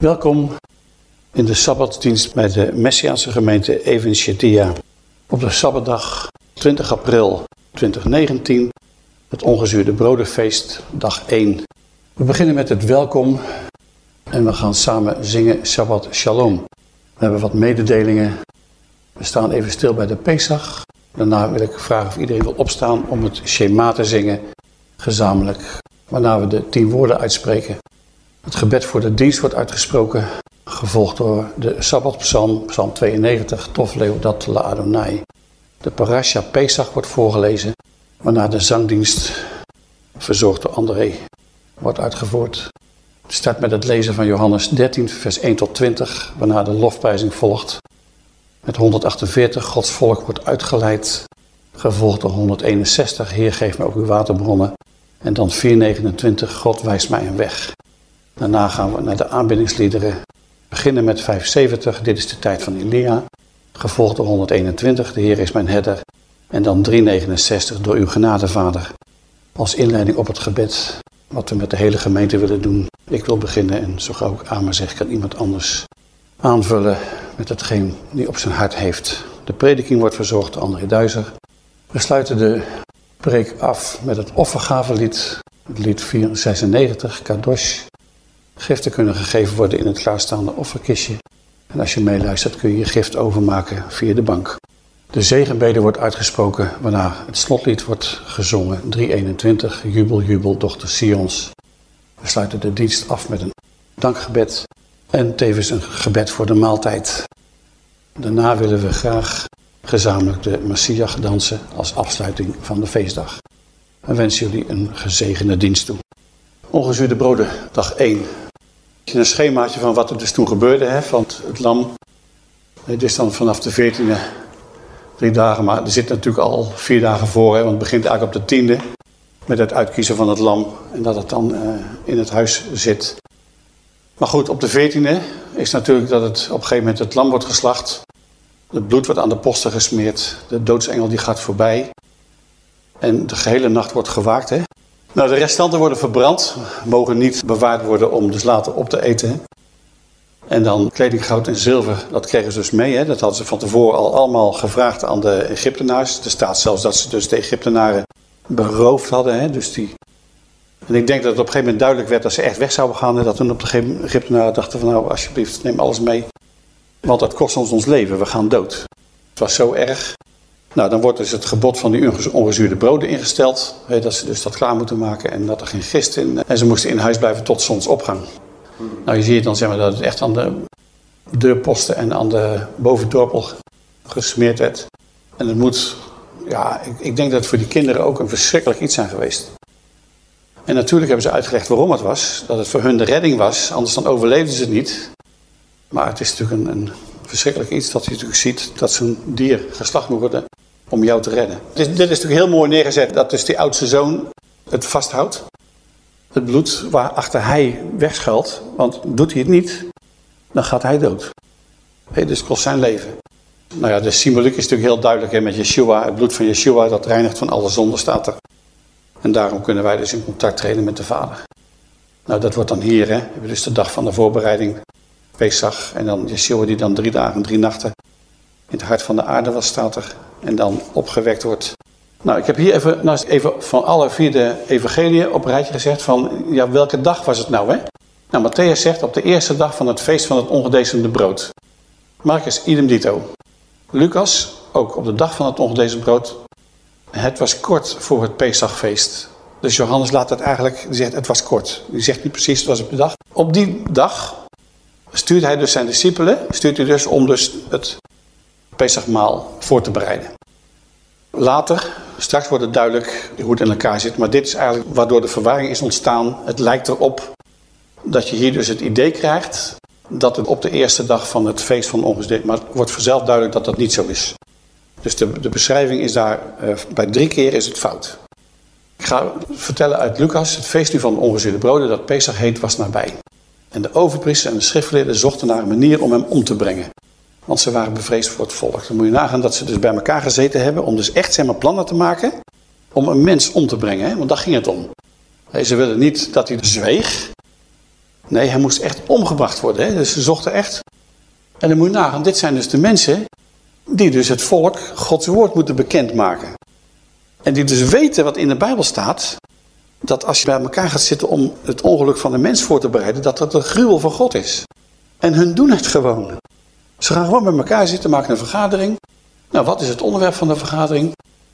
Welkom in de Sabbatdienst bij de Messiaanse gemeente Evinsjetia. Op de Sabbatdag 20 april 2019, het ongezuurde brodenfeest, dag 1. We beginnen met het welkom en we gaan samen zingen Shabbat Shalom. We hebben wat mededelingen. We staan even stil bij de Pesach. Daarna wil ik vragen of iedereen wil opstaan om het Shema te zingen, gezamenlijk. Waarna we de tien woorden uitspreken. Het gebed voor de dienst wordt uitgesproken, gevolgd door de Sabbatpsalm, psalm 92, Tof dat la Adonai. De Parasha Pesach wordt voorgelezen, waarna de zangdienst, verzorgd door André, wordt uitgevoerd. Het start met het lezen van Johannes 13, vers 1 tot 20, waarna de lofprijzing volgt. Met 148, Gods volk wordt uitgeleid, gevolgd door 161, Heer geef me ook uw waterbronnen. En dan 429, God wijst mij een weg. Daarna gaan we naar de aanbiddingsliederen. Beginnen met 570, dit is de tijd van Elia. Gevolgd door 121, de Heer is mijn herder. En dan 369, door uw genade, Vader. Als inleiding op het gebed, wat we met de hele gemeente willen doen. Ik wil beginnen en zo gauw ik aan zeg, kan iemand anders aanvullen met hetgeen die op zijn hart heeft. De prediking wordt verzorgd door André Duizer. We sluiten de preek af met het offergavelied, het lied 496, Kadosh. Giften kunnen gegeven worden in het klaarstaande offerkistje. En als je meeluistert kun je je gift overmaken via de bank. De zegenbede wordt uitgesproken waarna het slotlied wordt gezongen. 321, jubel, jubel, dochter Sions. We sluiten de dienst af met een dankgebed en tevens een gebed voor de maaltijd. Daarna willen we graag gezamenlijk de Messiah dansen als afsluiting van de feestdag. En wensen jullie een gezegende dienst toe. Ongezuurde broden, dag 1 een schemaatje van wat er dus toen gebeurde. Hè, want het lam, het is dan vanaf de 14e drie dagen. Maar er zit natuurlijk al vier dagen voor. Hè, want het begint eigenlijk op de tiende. Met het uitkiezen van het lam. En dat het dan uh, in het huis zit. Maar goed, op de 14e is natuurlijk dat het op een gegeven moment het lam wordt geslacht. Het bloed wordt aan de posten gesmeerd. De doodsengel die gaat voorbij. En de gehele nacht wordt gewaakt. Hè? Nou, de restanten worden verbrand, mogen niet bewaard worden om dus later op te eten. En dan kleding, goud en zilver, dat kregen ze dus mee. Hè? Dat hadden ze van tevoren al allemaal gevraagd aan de Egyptenaars. Er staat zelfs dat ze dus de Egyptenaren beroofd hadden. Hè? Dus die... En ik denk dat het op een gegeven moment duidelijk werd dat ze echt weg zouden gaan. En dat toen op de Egyptenaren dachten van nou alsjeblieft neem alles mee. Want dat kost ons ons leven, we gaan dood. Het was zo erg nou, dan wordt dus het gebod van die ongezuurde broden ingesteld. dat ze dus dat klaar moeten maken en dat er geen gist in. En ze moesten in huis blijven tot zonsopgang. Nou, je ziet dan zeg maar dat het echt aan de deurposten en aan de bovendorpel gesmeerd werd. En het moet, ja, ik, ik denk dat het voor die kinderen ook een verschrikkelijk iets zijn geweest. En natuurlijk hebben ze uitgelegd waarom het was. Dat het voor hun de redding was, anders dan overleefden ze het niet. Maar het is natuurlijk een, een verschrikkelijk iets dat je natuurlijk ziet dat zo'n dier geslacht moet worden om jou te redden. Dit, is natuurlijk heel mooi neergezet dat dus die oudste zoon het vasthoudt. Het bloed waarachter hij wegschuilt, want doet hij het niet, dan gaat hij dood. Dus kost zijn leven. Nou ja, de symboliek is natuurlijk heel duidelijk hè, met Yeshua. Het bloed van Yeshua, dat reinigt van alle zonde, staat er. En daarom kunnen wij dus in contact treden met de Vader. Nou, dat wordt dan hier, hè. We hebben dus de dag van de voorbereiding, Pesach. En dan Yeshua die dan drie dagen, drie nachten in het hart van de aarde was, staat er. En dan opgewekt wordt. Nou, ik heb hier even, nou, even van alle vier de evangeliën op een rijtje gezegd van, ja, welke dag was het nou, hè? Nou, Matthäus zegt op de eerste dag van het feest van het ongedecemde brood. Marcus, idem dito. Lucas, ook op de dag van het ongedecemde brood. Het was kort voor het Pesachfeest. Dus Johannes laat het eigenlijk, die zegt het was kort. Die zegt niet precies, het was op de dag. Op die dag stuurt hij dus zijn discipelen, stuurt hij dus om dus het Pesachmaal voor te bereiden. Later, straks wordt het duidelijk hoe het in elkaar zit. Maar dit is eigenlijk waardoor de verwarring is ontstaan. Het lijkt erop dat je hier dus het idee krijgt dat het op de eerste dag van het feest van ongedeerd. Maar het wordt vanzelf duidelijk dat dat niet zo is. Dus de, de beschrijving is daar, uh, bij drie keer is het fout. Ik ga vertellen uit Lucas, het feest nu van de broden, dat Pesach heet, was nabij. En de overpriester en de schriftgeleerden zochten naar een manier om hem om te brengen. Want ze waren bevreesd voor het volk. Dan moet je nagaan dat ze dus bij elkaar gezeten hebben om dus echt zeg maar, plannen te maken om een mens om te brengen. Hè? Want daar ging het om. Ze willen niet dat hij zweeg, Nee, hij moest echt omgebracht worden. Hè? Dus ze zochten echt. En dan moet je nagaan, dit zijn dus de mensen die dus het volk Gods woord moeten bekendmaken. En die dus weten wat in de Bijbel staat, dat als je bij elkaar gaat zitten om het ongeluk van de mens voor te bereiden, dat dat een gruwel van God is. En hun doen het gewoon. Ze gaan gewoon met elkaar zitten, maken een vergadering. Nou, wat is het onderwerp van de vergadering?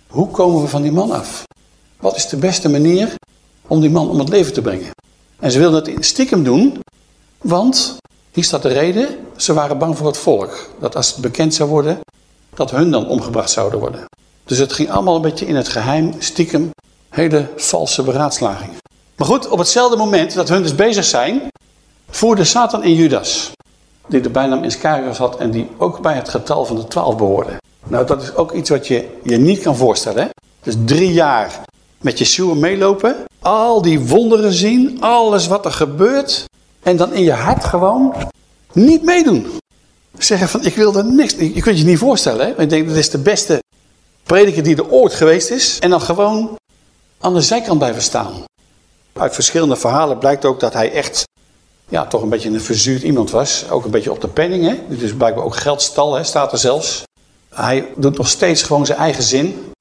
Hoe komen we van die man af? Wat is de beste manier om die man om het leven te brengen? En ze wilden het in stiekem doen, want hier staat de reden, ze waren bang voor het volk. Dat als het bekend zou worden, dat hun dan omgebracht zouden worden. Dus het ging allemaal een beetje in het geheim, stiekem, hele valse beraadslagingen. Maar goed, op hetzelfde moment dat hun dus bezig zijn, voerde Satan in Judas. Die de bijnaam Iscariot had en die ook bij het getal van de twaalf behoorde. Nou, dat is ook iets wat je je niet kan voorstellen. Hè? Dus drie jaar met Yeshua meelopen, al die wonderen zien, alles wat er gebeurt. En dan in je hart gewoon niet meedoen. Zeggen van, ik wil er niks. Je kunt je niet voorstellen, hè? Ik denk, dat is de beste prediker die er ooit geweest is. En dan gewoon aan de zijkant blijven staan. Uit verschillende verhalen blijkt ook dat hij echt ja, toch een beetje een verzuurd iemand was. Ook een beetje op de penning. Hè? Dus blijkbaar ook geld stal, hè? staat er zelfs. Hij doet nog steeds gewoon zijn eigen zin.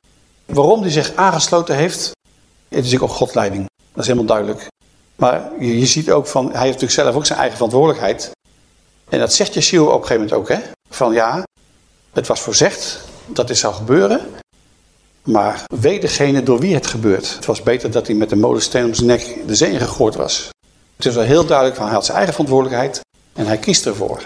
Waarom hij zich aangesloten heeft, het is ook Godleiding. Dat is helemaal duidelijk. Maar je, je, ziet ook van, hij heeft natuurlijk zelf ook zijn eigen verantwoordelijkheid. En dat zegt Yeshua op een gegeven moment ook, hè. Van ja, het was voorzegd dat dit zou gebeuren. Maar weet degene door wie het gebeurt. Het was beter dat hij met de molensteen om zijn nek de zee gegooid was. Het is wel heel duidelijk van, hij had zijn eigen verantwoordelijkheid en hij kiest ervoor.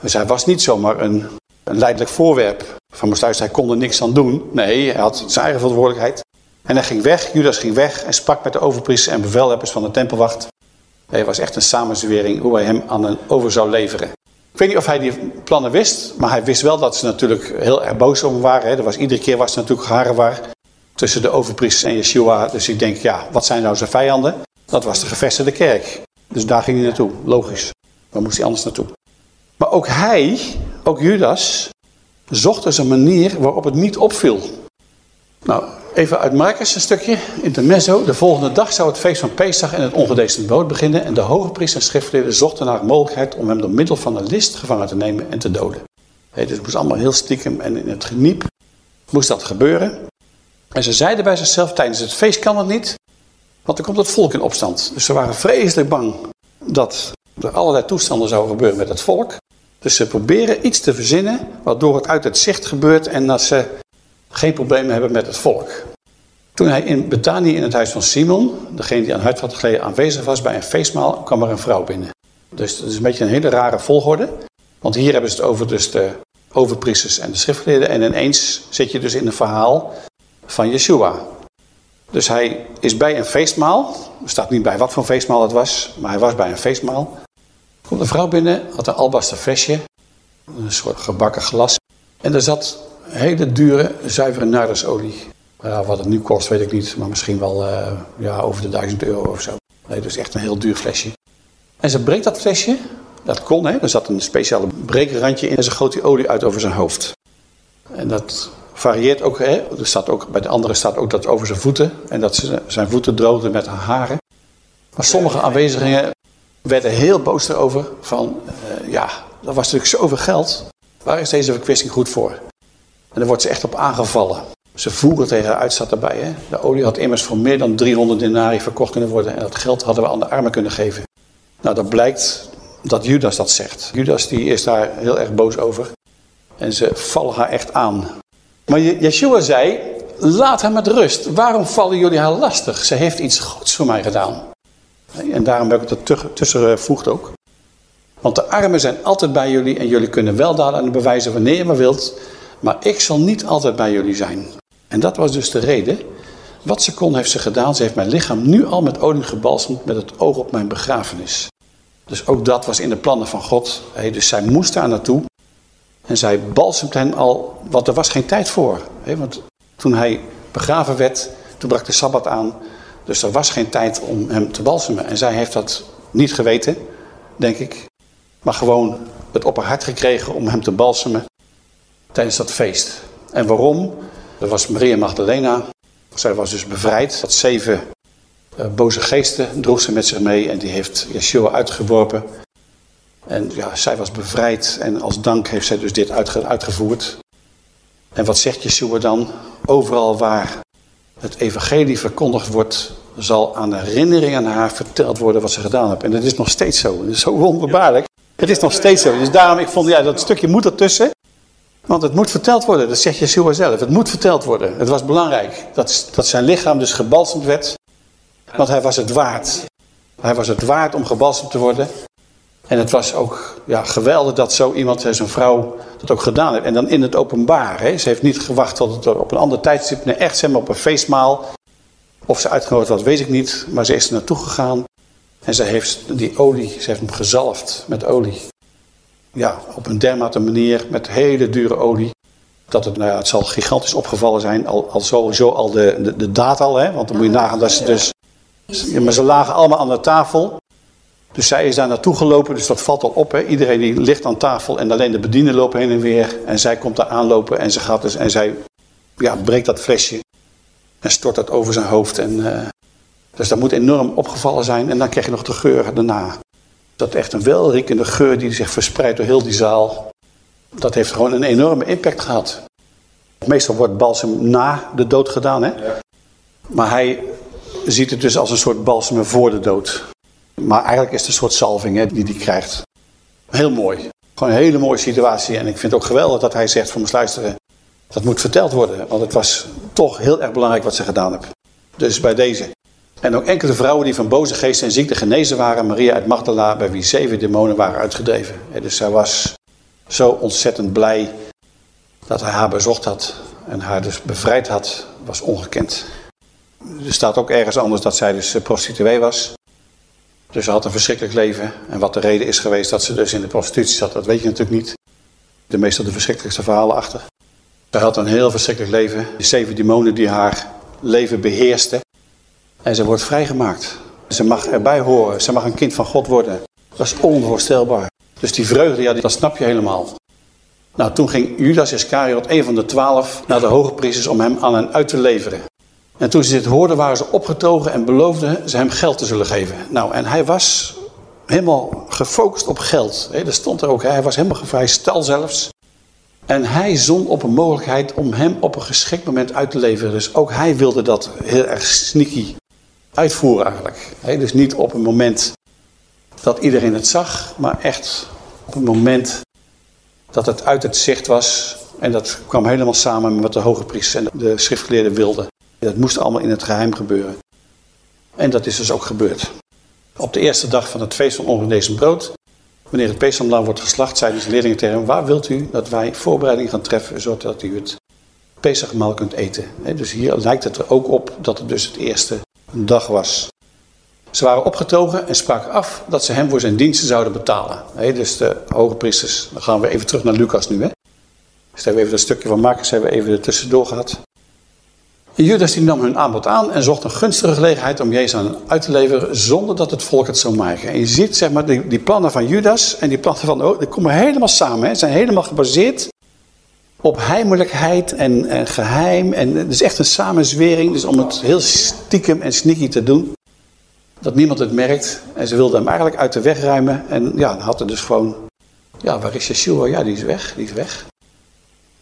Dus hij was niet zomaar een, een leidelijk voorwerp van Moestuis. Hij kon er niks aan doen. Nee, hij had zijn eigen verantwoordelijkheid. En hij ging weg, Judas ging weg en sprak met de overpriesters en bevelhebbers van de tempelwacht. Het was echt een samenzwering hoe hij hem aan een over zou leveren. Ik weet niet of hij die plannen wist, maar hij wist wel dat ze natuurlijk heel erg boos om waren. Er was, iedere keer was er natuurlijk waar tussen de overpriesters en Yeshua. Dus ik denk, ja, wat zijn nou zijn vijanden? Dat was de gevestigde kerk. Dus daar ging hij naartoe, logisch. Waar moest hij anders naartoe? Maar ook hij, ook Judas, zocht dus een manier waarop het niet opviel. Nou, Even uit Marcus een stukje, intermezzo. De volgende dag zou het feest van Pesach en het ongedeesde brood beginnen. En de hoge priester en schriftleerden zochten naar mogelijkheid om hem door middel van een list gevangen te nemen en te doden. dus het moest allemaal heel stiekem en in het geniep moest dat gebeuren. En ze zeiden bij zichzelf, tijdens het feest kan het niet, want er komt het volk in opstand. Dus ze waren vreselijk bang dat er allerlei toestanden zouden gebeuren met het volk. Dus ze proberen iets te verzinnen waardoor het uit het zicht gebeurt en dat ze geen problemen hebben met het volk. Toen hij in Betanië in het huis van Simon, degene die aan had geleden aanwezig was bij een feestmaal, kwam er een vrouw binnen. Dus het is een beetje een hele rare volgorde. Want hier hebben ze het over dus de overpriesters en de schriftgeleerden. En ineens zit je dus in een verhaal van Yeshua. Dus hij is bij een feestmaal. Er staat niet bij wat voor feestmaal het was, maar hij was bij een feestmaal. Komt een vrouw binnen, had een albaster flesje, een soort gebakken glas. En er zat hele dure, zuivere nardesolie. Ja, wat het nu kost, weet ik niet. Maar misschien wel uh, ja, over de duizend euro of zo. Nee, dus echt een heel duur flesje. En ze breekt dat flesje. Dat kon, hè. Er zat een speciale breekrandje in. En ze goot die olie uit over zijn hoofd. En dat varieert ook, hè. Er staat ook, bij de andere staat ook dat over zijn voeten. En dat ze zijn voeten droogde met haar haren. Maar sommige aanwezigen werden heel boos erover. Van, uh, ja, dat was natuurlijk zoveel geld. Waar is deze verkwisting goed voor? En daar wordt ze echt op aangevallen. Ze voeren tegen haar uit, staat erbij. Hè? De olie had immers voor meer dan 300 denari verkocht kunnen worden. En dat geld hadden we aan de armen kunnen geven. Nou, dat blijkt dat Judas dat zegt. Judas die is daar heel erg boos over. En ze vallen haar echt aan. Maar Yeshua zei, laat haar met rust. Waarom vallen jullie haar lastig? Ze heeft iets goeds voor mij gedaan. En daarom heb ik het tussen gevoegd ook. Want de armen zijn altijd bij jullie en jullie kunnen wel daden aan de bewijzen wanneer je maar wilt. Maar ik zal niet altijd bij jullie zijn. En dat was dus de reden. Wat ze kon heeft ze gedaan. Ze heeft mijn lichaam nu al met olie gebalsemd met het oog op mijn begrafenis. Dus ook dat was in de plannen van God. Dus zij moest daar naartoe. En zij balsemt hem al, want er was geen tijd voor. Want toen hij begraven werd, toen brak de Sabbat aan. Dus er was geen tijd om hem te balsemen. En zij heeft dat niet geweten, denk ik. Maar gewoon het op haar hart gekregen om hem te balsemen tijdens dat feest. En waarom? Dat was Maria Magdalena. Zij was dus bevrijd. Dat zeven uh, boze geesten droeg ze met zich mee en die heeft Yeshua uitgeworpen. En ja, zij was bevrijd en als dank heeft zij dus dit uitgevoerd. En wat zegt Yeshua dan? Overal waar het evangelie verkondigd wordt, zal aan herinnering aan haar verteld worden wat ze gedaan heeft. En dat is nog steeds zo. Dat is zo wonderbaarlijk. Het is nog steeds zo. Dus daarom, ik vond, ja, dat stukje moet ertussen. Want het moet verteld worden, dat zegt Yeshua zelf. Het moet verteld worden. Het was belangrijk dat, dat zijn lichaam dus gebalsemd werd. Want hij was het waard. Hij was het waard om gebalsemd te worden. En het was ook ja, geweldig dat zo iemand, zo'n vrouw, dat ook gedaan heeft. En dan in het openbaar. Hè. Ze heeft niet gewacht tot het op een ander tijdstip. Nee, echt zeg maar op een feestmaal. Of ze uitgenodigd was, weet ik niet. Maar ze is er naartoe gegaan. En ze heeft die olie, ze heeft hem gezalfd met olie. Ja, op een dermate manier met hele dure olie. Dat het, nou ja, het zal gigantisch opgevallen zijn. Al, al sowieso al de, de, de data al, hè. Want dan moet je nagaan dat ze dus... Ja, maar ze lagen allemaal aan de tafel. Dus zij is daar naartoe gelopen, dus dat valt al op. Hè. Iedereen die ligt aan tafel en alleen de bedienden lopen heen en weer. En zij komt daar aanlopen en ze gaat dus en zij ja, breekt dat flesje en stort dat over zijn hoofd. En, uh, dus dat moet enorm opgevallen zijn. En dan krijg je nog de geur daarna. Dat echt een welriekende geur die zich verspreidt door heel die zaal. Dat heeft gewoon een enorme impact gehad. Meestal wordt balsem na de dood gedaan. Hè? Maar hij ziet het dus als een soort balsem voor de dood. Maar eigenlijk is het een soort salving hè, die hij krijgt. Heel mooi. Gewoon een hele mooie situatie. En ik vind het ook geweldig dat hij zegt van mijn luisteren. Dat moet verteld worden. Want het was toch heel erg belangrijk wat ze gedaan hebben. Dus bij deze. En ook enkele vrouwen die van boze geesten en ziekte genezen waren. Maria uit Magdala, bij wie zeven demonen waren uitgedreven. Dus zij was zo ontzettend blij dat hij haar bezocht had. En haar dus bevrijd had, was ongekend. Er staat ook ergens anders dat zij dus prostituee was. Dus ze had een verschrikkelijk leven. En wat de reden is geweest dat ze dus in de prostitutie zat, dat weet je natuurlijk niet. De meestal de verschrikkelijkste verhalen achter. Ze had een heel verschrikkelijk leven. Die zeven demonen die haar leven beheersten. En ze wordt vrijgemaakt. Ze mag erbij horen. Ze mag een kind van God worden. Dat is onvoorstelbaar. Dus die vreugde, ja, dat snap je helemaal. Nou, toen ging Judas Iscariot, een van de twaalf, naar de hoge priesters om hem aan hen uit te leveren. En toen ze dit hoorden, waren ze opgetogen en beloofden ze hem geld te zullen geven. Nou, en hij was helemaal gefocust op geld. Er stond er ook, hij was helemaal vrij stel zelfs. En hij zon op een mogelijkheid om hem op een geschikt moment uit te leveren. Dus ook hij wilde dat heel erg sneaky uitvoeren eigenlijk. Dus niet op een moment dat iedereen het zag, maar echt op een moment dat het uit het zicht was. En dat kwam helemaal samen met de hoge priesters en de schriftgeleerden wilden. Dat moest allemaal in het geheim gebeuren. En dat is dus ook gebeurd. Op de eerste dag van het feest van ongenezen brood, wanneer het peesamlam wordt geslacht, zeiden de leerlingen tegen hem, waar wilt u dat wij voorbereiding gaan treffen, zodat u het Pesachmaal kunt eten. Dus hier lijkt het er ook op dat het dus het eerste dag was. Ze waren opgetogen en spraken af dat ze hem voor zijn diensten zouden betalen. Dus de hoge priesters, dan gaan we even terug naar Lucas nu. Hè? Dus hebben we even dat stukje van Marcus hebben we even er tussendoor gehad. Judas die nam hun aanbod aan en zocht een gunstige gelegenheid om Jezus aan uit te leveren zonder dat het volk het zou maken. En je ziet zeg maar die, die plannen van Judas en die plannen van de die komen helemaal samen. Hè, zijn helemaal gebaseerd op heimelijkheid en, geheim. En het is echt een samenzwering, dus om het heel stiekem en sneaky te doen. Dat niemand het merkt. En ze wilden hem eigenlijk uit de weg ruimen. En ja, dan had er dus gewoon, ja waar is Yeshua? Ja, die is weg, die is weg.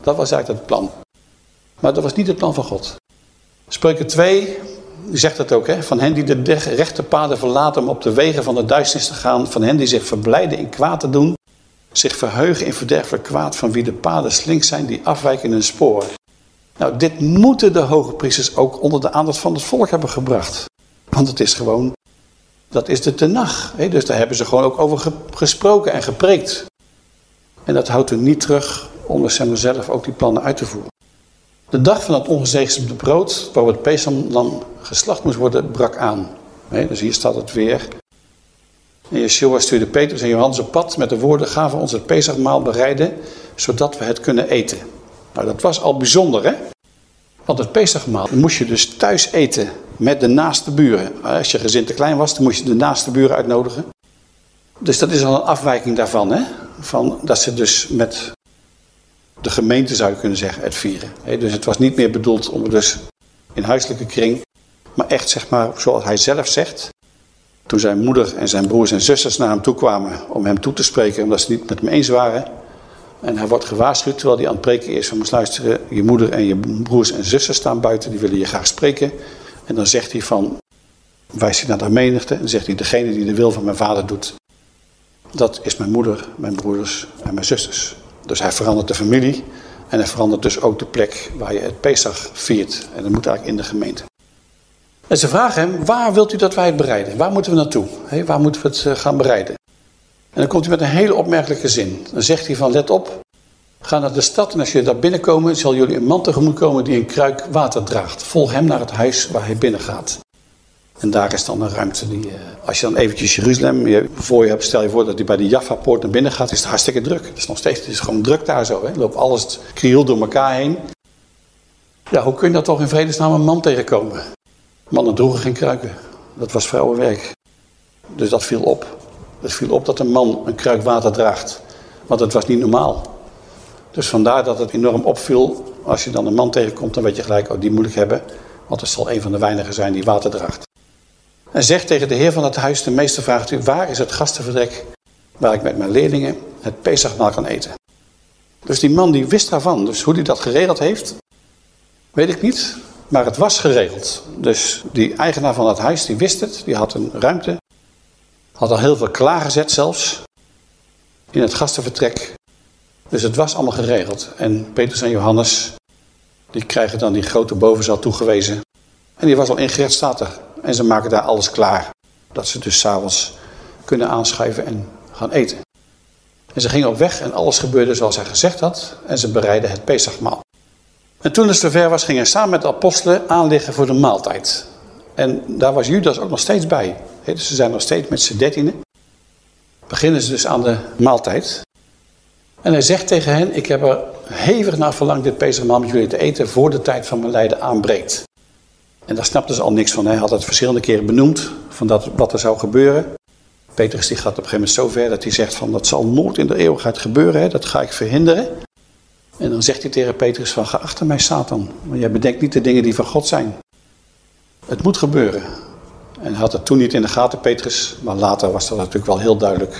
Dat was eigenlijk het plan. Maar dat was niet het plan van God. Spreuken 2 zegt het ook, hè? van hen die de rechte paden verlaten om op de wegen van de duisternis te gaan, van hen die zich verblijden in kwaad te doen, zich verheugen in verderfelijk kwaad, van wie de paden slink zijn, die afwijken in hun spoor. Nou, dit moeten de hoge priesters ook onder de aandacht van het volk hebben gebracht. Want het is gewoon, dat is de tenag. Hè? Dus daar hebben ze gewoon ook over gesproken en gepreekt. En dat houdt hun niet terug om zelf ook die plannen uit te voeren. De dag van het ongezegende brood, waarop het pesamlam geslacht moest worden, brak aan. dus hier staat het weer. En Yeshua stuurde Petrus en Johannes op pad met de woorden, gaven ons het Pesachmaal bereiden, zodat we het kunnen eten. Nou, dat was al bijzonder, hè? Want het Pesachmaal moest je dus thuis eten met de naaste buren. Als je gezin te klein was, dan moest je de naaste buren uitnodigen. Dus dat is al een afwijking daarvan, hè? Van dat ze dus met de gemeente zou je kunnen zeggen, het vieren. dus het was niet meer bedoeld om dus in huiselijke kring, Maar echt, zeg maar, zoals hij zelf zegt. Toen zijn moeder en zijn broers en zusters naar hem toe kwamen om hem toe te spreken, omdat ze niet met hem eens waren. En hij wordt gewaarschuwd terwijl hij aan het preken is. Van luisteren, je moeder en je broers en zusters staan buiten, die willen je graag spreken. En dan zegt hij van, wijst hij naar de menigte. En zegt hij, degene die de wil van mijn vader doet, dat is mijn moeder, mijn broers en mijn zusters. Dus hij verandert de familie. En hij verandert dus ook de plek waar je het Pesach viert. En dat moet eigenlijk in de gemeente. En ze vragen hem, waar wilt u dat wij het bereiden? Waar moeten we naartoe? waar moeten we het eh, gaan bereiden? En dan komt hij met een hele opmerkelijke zin. Dan zegt hij van, let op, ga naar de stad en als je daar binnenkomen, zal jullie een man tegemoet komen die een kruik water draagt. Volg hem naar het huis waar hij binnengaat. En daar is dan een ruimte die, eh, als je dan eventjes Jeruzalem voor je hebt, stel je voor dat hij bij de Jaffa-poort naar binnen gaat, is het hartstikke druk. Het is nog steeds, het is gewoon druk daar zo. Hè? Loopt alles kriel door elkaar heen. Ja, hoe kun je dat toch in vredesnaam een man tegenkomen? Mannen droegen geen kruiken. Dat was vrouwenwerk. Dus dat viel op. Het viel op dat een man een kruik water draagt. Want het was niet normaal. Dus vandaar dat het enorm opviel. Als je dan een man tegenkomt, dan weet je gelijk, oh die moet ik hebben. Want het zal een van de weinigen zijn die water draagt. En zegt tegen de heer van het huis, de meester vraagt u, waar is het gastenverdek waar ik met mijn leerlingen het Pesachmaal kan eten? Dus die man die wist daarvan. Dus hoe hij dat geregeld heeft, weet ik niet. Maar het was geregeld. Dus die eigenaar van het huis, die wist het. Die had een ruimte. Had al heel veel klaargezet zelfs. In het gastenvertrek. Dus het was allemaal geregeld. En Petrus en Johannes, die krijgen dan die grote bovenzaal toegewezen. En die was al ingericht, staat er. En ze maken daar alles klaar. Dat ze dus s'avonds kunnen aanschuiven en gaan eten. En ze gingen op weg en alles gebeurde zoals hij gezegd had. En ze bereidden het Pesachmaal. En toen het zover was, ging hij samen met de apostelen aanliggen voor de maaltijd. En daar was Judas ook nog steeds bij. dus ze zijn nog steeds met z'n dertienen. Beginnen ze dus aan de maaltijd. En hij zegt tegen hen, ik heb er hevig naar verlangd dit Pesachmaal met jullie te eten voor de tijd van mijn lijden aanbreekt. En daar snapten ze al niks van. Hij had het verschillende keren benoemd, van dat, wat er zou gebeuren. Petrus die gaat op een gegeven moment zo ver dat hij zegt van dat zal nooit in de eeuwigheid gebeuren, hè? dat ga ik verhinderen. En dan zegt hij tegen Petrus van ga achter mij Satan, want jij bedenkt niet de dingen die van God zijn. Het moet gebeuren. En hij had het toen niet in de gaten, Petrus, maar later was dat natuurlijk wel heel duidelijk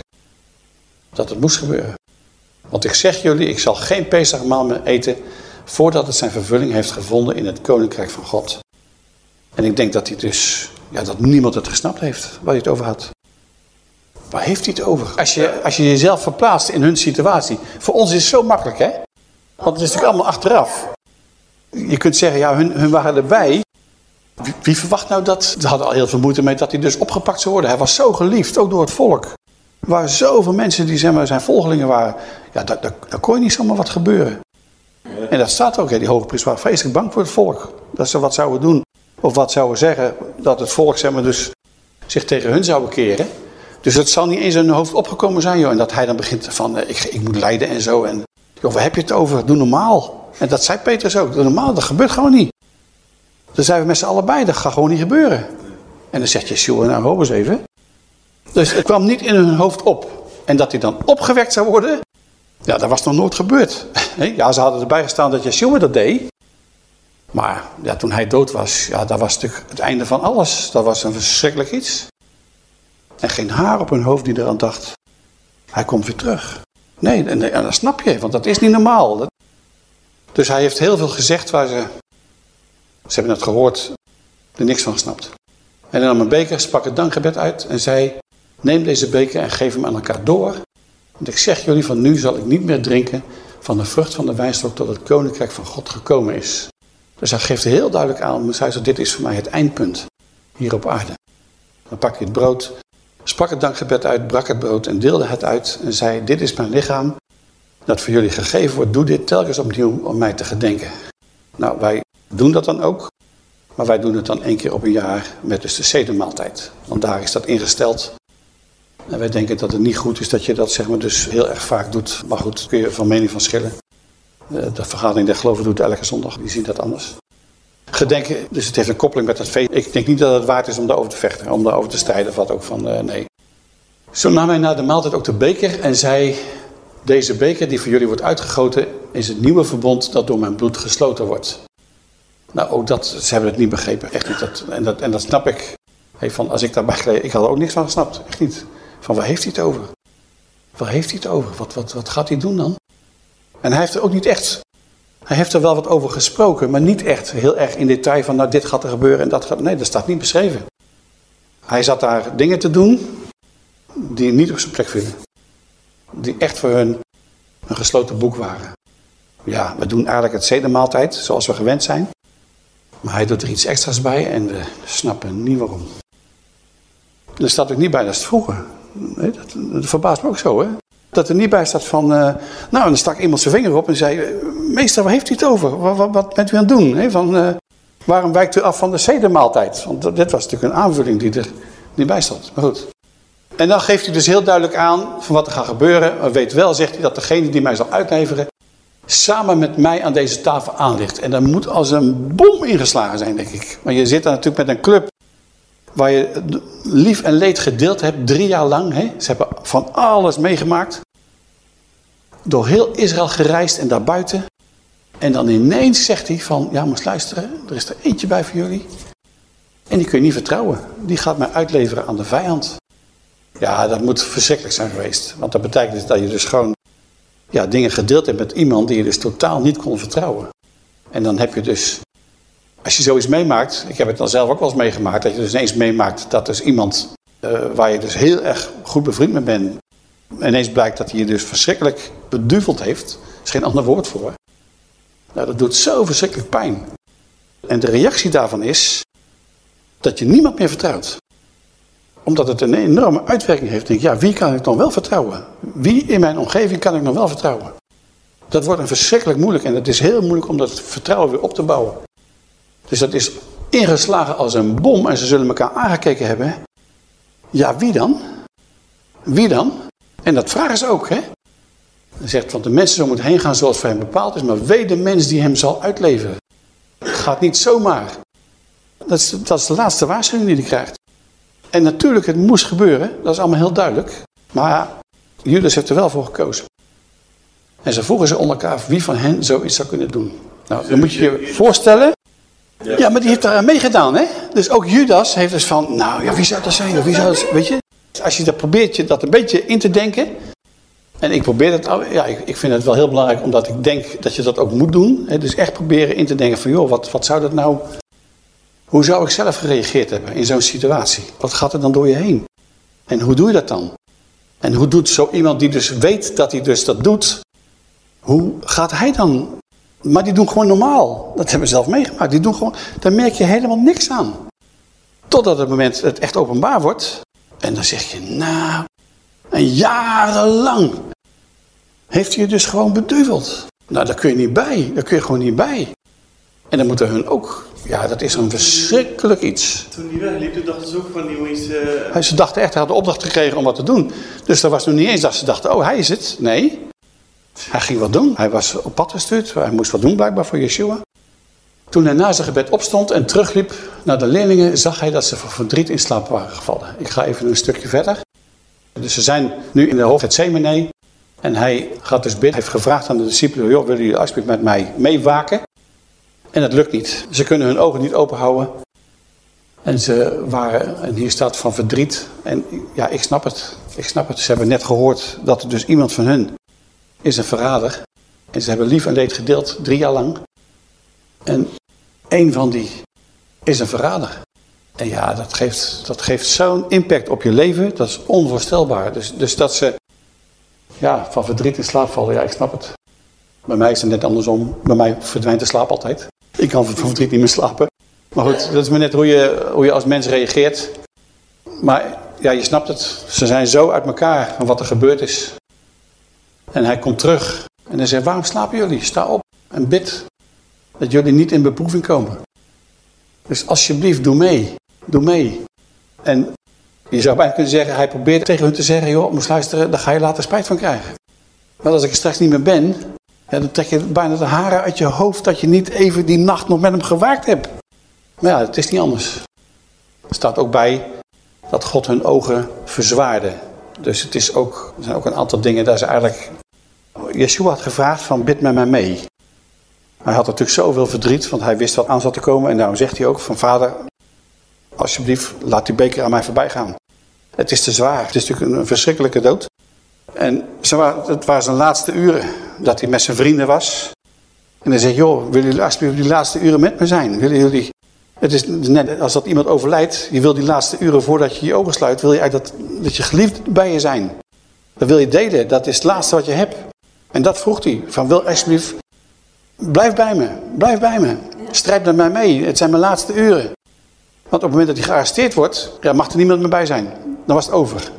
dat het moest gebeuren. Want ik zeg jullie, ik zal geen Pesachmaal meer eten voordat het zijn vervulling heeft gevonden in het koninkrijk van God. En ik denk dat hij dus, ja, dat niemand het gesnapt heeft waar hij het over had. Waar heeft hij het over? Als je, als je jezelf verplaatst in hun situatie. Voor ons is het zo makkelijk, hè? Want het is natuurlijk allemaal achteraf. Je kunt zeggen, ja, hun, hun waren erbij. Wie, verwacht nou dat? Ze hadden al heel veel moeite mee dat hij dus opgepakt zou worden. Hij was zo geliefd, ook door het volk. Waren zoveel mensen die zeg maar, zijn volgelingen waren. Ja, daar, daar, kon je niet zomaar wat gebeuren. En dat staat ook, hè, die hoge priester waren vreselijk bang voor het volk. Dat ze wat zouden doen. Of wat zouden zeggen, dat het volk zeg maar, dus zich tegen hun zou keren. Dus het zal niet eens in hun hoofd opgekomen zijn. Joh. En dat hij dan begint van, eh, ik, ik moet lijden en zo. En joh, waar heb je het over? Doe normaal. En dat zei Petrus ook. Doe normaal, dat gebeurt gewoon niet. Dan zijn we met z'n allebei, dat gaat gewoon niet gebeuren. En dan zegt Yeshua, nou hoor eens even. Dus het kwam niet in hun hoofd op. En dat hij dan opgewekt zou worden, ja, dat was nog nooit gebeurd. Ja, ze hadden erbij gestaan dat Yeshua dat deed. Maar ja, toen hij dood was, ja, dat was natuurlijk het einde van alles. Dat was een verschrikkelijk iets. En geen haar op hun hoofd die eraan dacht, hij komt weer terug. Nee, en, en dat snap je, want dat is niet normaal. Dus hij heeft heel veel gezegd waar ze, ze hebben het gehoord, er niks van gesnapt. En hij nam een beker, sprak het dankgebed uit en zei, neem deze beker en geef hem aan elkaar door. Want ik zeg jullie, van nu zal ik niet meer drinken van de vrucht van de wijnstok tot het koninkrijk van God gekomen is. Dus hij geeft heel duidelijk aan, hij zegt, dit is voor mij het eindpunt hier op aarde. Dan pak je het brood, sprak het dankgebed uit, brak het brood en deelde het uit en zei, dit is mijn lichaam dat voor jullie gegeven wordt. Doe dit telkens opnieuw om mij te gedenken. Nou, wij doen dat dan ook, maar wij doen het dan één keer op een jaar met dus de zedemaaltijd. Want daar is dat ingesteld. En wij denken dat het niet goed is dat je dat zeg maar dus heel erg vaak doet. Maar goed, kun je van mening van schillen. Eh, de vergadering der geloven doet elke zondag. Die zien dat anders. Gedenken, dus het heeft een koppeling met het feest. Ik denk niet dat het waard is om daarover te vechten. Om daarover te strijden. Of wat ook van, uh, nee. Zo nam hij na de maaltijd ook de beker en zei... Deze beker die voor jullie wordt uitgegoten is het nieuwe verbond dat door mijn bloed gesloten wordt. Nou, ook dat, ze hebben het niet begrepen. Echt niet. Dat, en, dat, en dat snap ik. Van, als ik daarbij ik had er ook niks van gesnapt. Echt niet. Van waar heeft hij het over? Waar heeft hij het over? Wat, wat, wat gaat hij doen dan? En hij heeft er ook niet echt... Hij heeft er wel wat over gesproken, maar niet echt heel erg in detail van... nou, dit gaat er gebeuren en dat gaat... Nee, dat staat niet beschreven. Hij zat daar dingen te doen die niet op zijn plek vielen. Die echt voor hun een gesloten boek waren. Ja, we doen eigenlijk het zedemaaltijd zoals we gewend zijn. Maar hij doet er iets extra's bij en we snappen niet waarom. Er staat ook niet bij, dat het vroeger. Dat, dat, verbaast me ook zo, hè. Dat er niet bij staat van... Uh, nou, en dan stak iemand zijn vinger op en zei... Eh, meester, waar heeft u het over? Wat, wat, wat bent u aan het doen? Van, uh, waarom wijkt u af van de zedemaaltijd? Want dit was natuurlijk een aanvulling die er niet bij stond. Maar goed. En dan geeft hij dus heel duidelijk aan van wat er gaat gebeuren. Weet wel, zegt hij, dat degene die mij zal uitleveren... samen met mij aan deze tafel aanligt. En dat moet als een bom ingeslagen zijn, denk ik. Maar je zit daar natuurlijk met een club... waar je lief en leed gedeeld hebt, drie jaar lang. Hè? Ze hebben van alles meegemaakt. Door heel Israël gereisd en daarbuiten. En dan ineens zegt hij van, ja, moet luisteren, er is er eentje bij voor jullie. En die kun je niet vertrouwen. Die gaat mij uitleveren aan de vijand. Ja, dat moet verschrikkelijk zijn geweest. Want dat betekent dus dat je dus gewoon ja, dingen gedeeld hebt met iemand die je dus totaal niet kon vertrouwen. En dan heb je dus, als je zoiets meemaakt, ik heb het dan zelf ook wel eens meegemaakt, dat je dus ineens meemaakt dat dus iemand uh, waar je dus heel erg goed bevriend mee bent, ineens blijkt dat hij je dus verschrikkelijk beduveld heeft. Er is geen ander woord voor. Nou, dat doet zo verschrikkelijk pijn. En de reactie daarvan is dat je niemand meer vertrouwt omdat het een enorme uitwerking heeft. Denk ja, wie kan ik dan wel vertrouwen? Wie in mijn omgeving kan ik nog wel vertrouwen? Dat wordt een verschrikkelijk moeilijk en het is heel moeilijk om dat vertrouwen weer op te bouwen. Dus dat is ingeslagen als een bom en ze zullen elkaar aangekeken hebben. Ja, wie dan? Wie dan? En dat vragen ze ook, hè? Hij zegt, want de mensen zo moeten heen gaan zoals voor hem bepaald is, maar weet de mens die hem zal uitleveren. Gaat niet zomaar. Dat is, dat is de laatste waarschuwing die hij krijgt. En natuurlijk, het moest gebeuren. Dat is allemaal heel duidelijk. Maar Judas heeft er wel voor gekozen. En ze vroegen ze onder elkaar wie van hen zoiets zou kunnen doen. Nou, dan moet je je voorstellen. Ja, maar die heeft daar meegedaan, hè? Dus ook Judas heeft dus van, nou ja, wie zou dat zijn? Wie zou dat, weet je? Als je dat probeert je dat een beetje in te denken. En ik probeer het, ja, ik, ik vind het wel heel belangrijk omdat ik denk dat je dat ook moet doen. Hè? Dus echt proberen in te denken van, joh, wat, wat zou dat nou hoe zou ik zelf gereageerd hebben in zo'n situatie? Wat gaat er dan door je heen? En hoe doe je dat dan? En hoe doet zo iemand die dus weet dat hij dus dat doet, hoe gaat hij dan? Maar die doen gewoon normaal. Dat hebben we zelf meegemaakt. Die doen gewoon, daar merk je helemaal niks aan. Totdat het moment het echt openbaar wordt. En dan zeg je, nou, en jarenlang heeft hij je dus gewoon beduveld. Nou, daar kun je niet bij. Daar kun je gewoon niet bij. En dan moeten hun ook ja, dat is een verschrikkelijk iets. Toen hij wegliep, dachten ze ook van die jongens... Uh... Ze dachten echt, hij had de opdracht gekregen om wat te doen. Dus er was nog niet eens dat ze dachten, oh hij is het. Nee, hij ging wat doen. Hij was op pad gestuurd, hij moest wat doen blijkbaar voor Yeshua. Toen hij na zijn gebed opstond en terugliep naar de leerlingen, zag hij dat ze van verdriet in slaap waren gevallen. Ik ga even een stukje verder. Dus ze zijn nu in de hoofd het Semene. En hij gaat dus bidden. Hij heeft gevraagd aan de discipelen, joh, willen jullie alsjeblieft met mij meewaken? En het lukt niet. Ze kunnen hun ogen niet openhouden. En ze waren, en hier staat van verdriet. En ja, ik snap het. Ik snap het. Ze hebben net gehoord dat er dus iemand van hun is een verrader. En ze hebben lief en leed gedeeld, drie jaar lang. En een van die is een verrader. En ja, dat geeft, dat geeft zo'n impact op je leven. Dat is onvoorstelbaar. Dus, dus dat ze ja, van verdriet in slaap vallen, ja, ik snap het. Bij mij is het net andersom. Bij mij verdwijnt de slaap altijd. Ik kan van verdriet niet meer slapen. Maar goed, dat is maar net hoe je, hoe je als mens reageert. Maar ja, je snapt het. Ze zijn zo uit elkaar van wat er gebeurd is. En hij komt terug. En hij zegt, waarom slapen jullie? Sta op en bid. Dat jullie niet in beproeving komen. Dus alsjeblieft, doe mee. Doe mee. En je zou bijna kunnen zeggen, hij probeert tegen hun te zeggen, joh, moest luisteren, daar ga je later spijt van krijgen. Maar als ik er straks niet meer ben, ja, dan trek je bijna de haren uit je hoofd dat je niet even die nacht nog met hem gewaakt hebt. Maar ja, het is niet anders. Er staat ook bij dat God hun ogen verzwaarde. Dus het is ook, er zijn ook een aantal dingen daar ze eigenlijk... Yeshua had gevraagd van bid met mij mee. Hij had natuurlijk zoveel verdriet, want hij wist wat aan zat te komen. En daarom zegt hij ook van vader, alsjeblieft laat die beker aan mij voorbij gaan. Het is te zwaar. Het is natuurlijk een verschrikkelijke dood. En het waren zijn laatste uren dat hij met zijn vrienden was. En hij zegt, joh, willen jullie alsjeblieft die laatste uren met me zijn? Willen jullie... Het is net als dat iemand overlijdt. Je wil die laatste uren voordat je je ogen sluit, wil je eigenlijk dat, dat je geliefd bij je zijn. Dat wil je delen. Dat is het laatste wat je hebt. En dat vroeg hij. Van wil alsjeblieft, blijf bij me. Blijf bij me. Strijd met mij mee. Het zijn mijn laatste uren. Want op het moment dat hij gearresteerd wordt, ja, mag er niemand meer bij zijn. Dan was het over.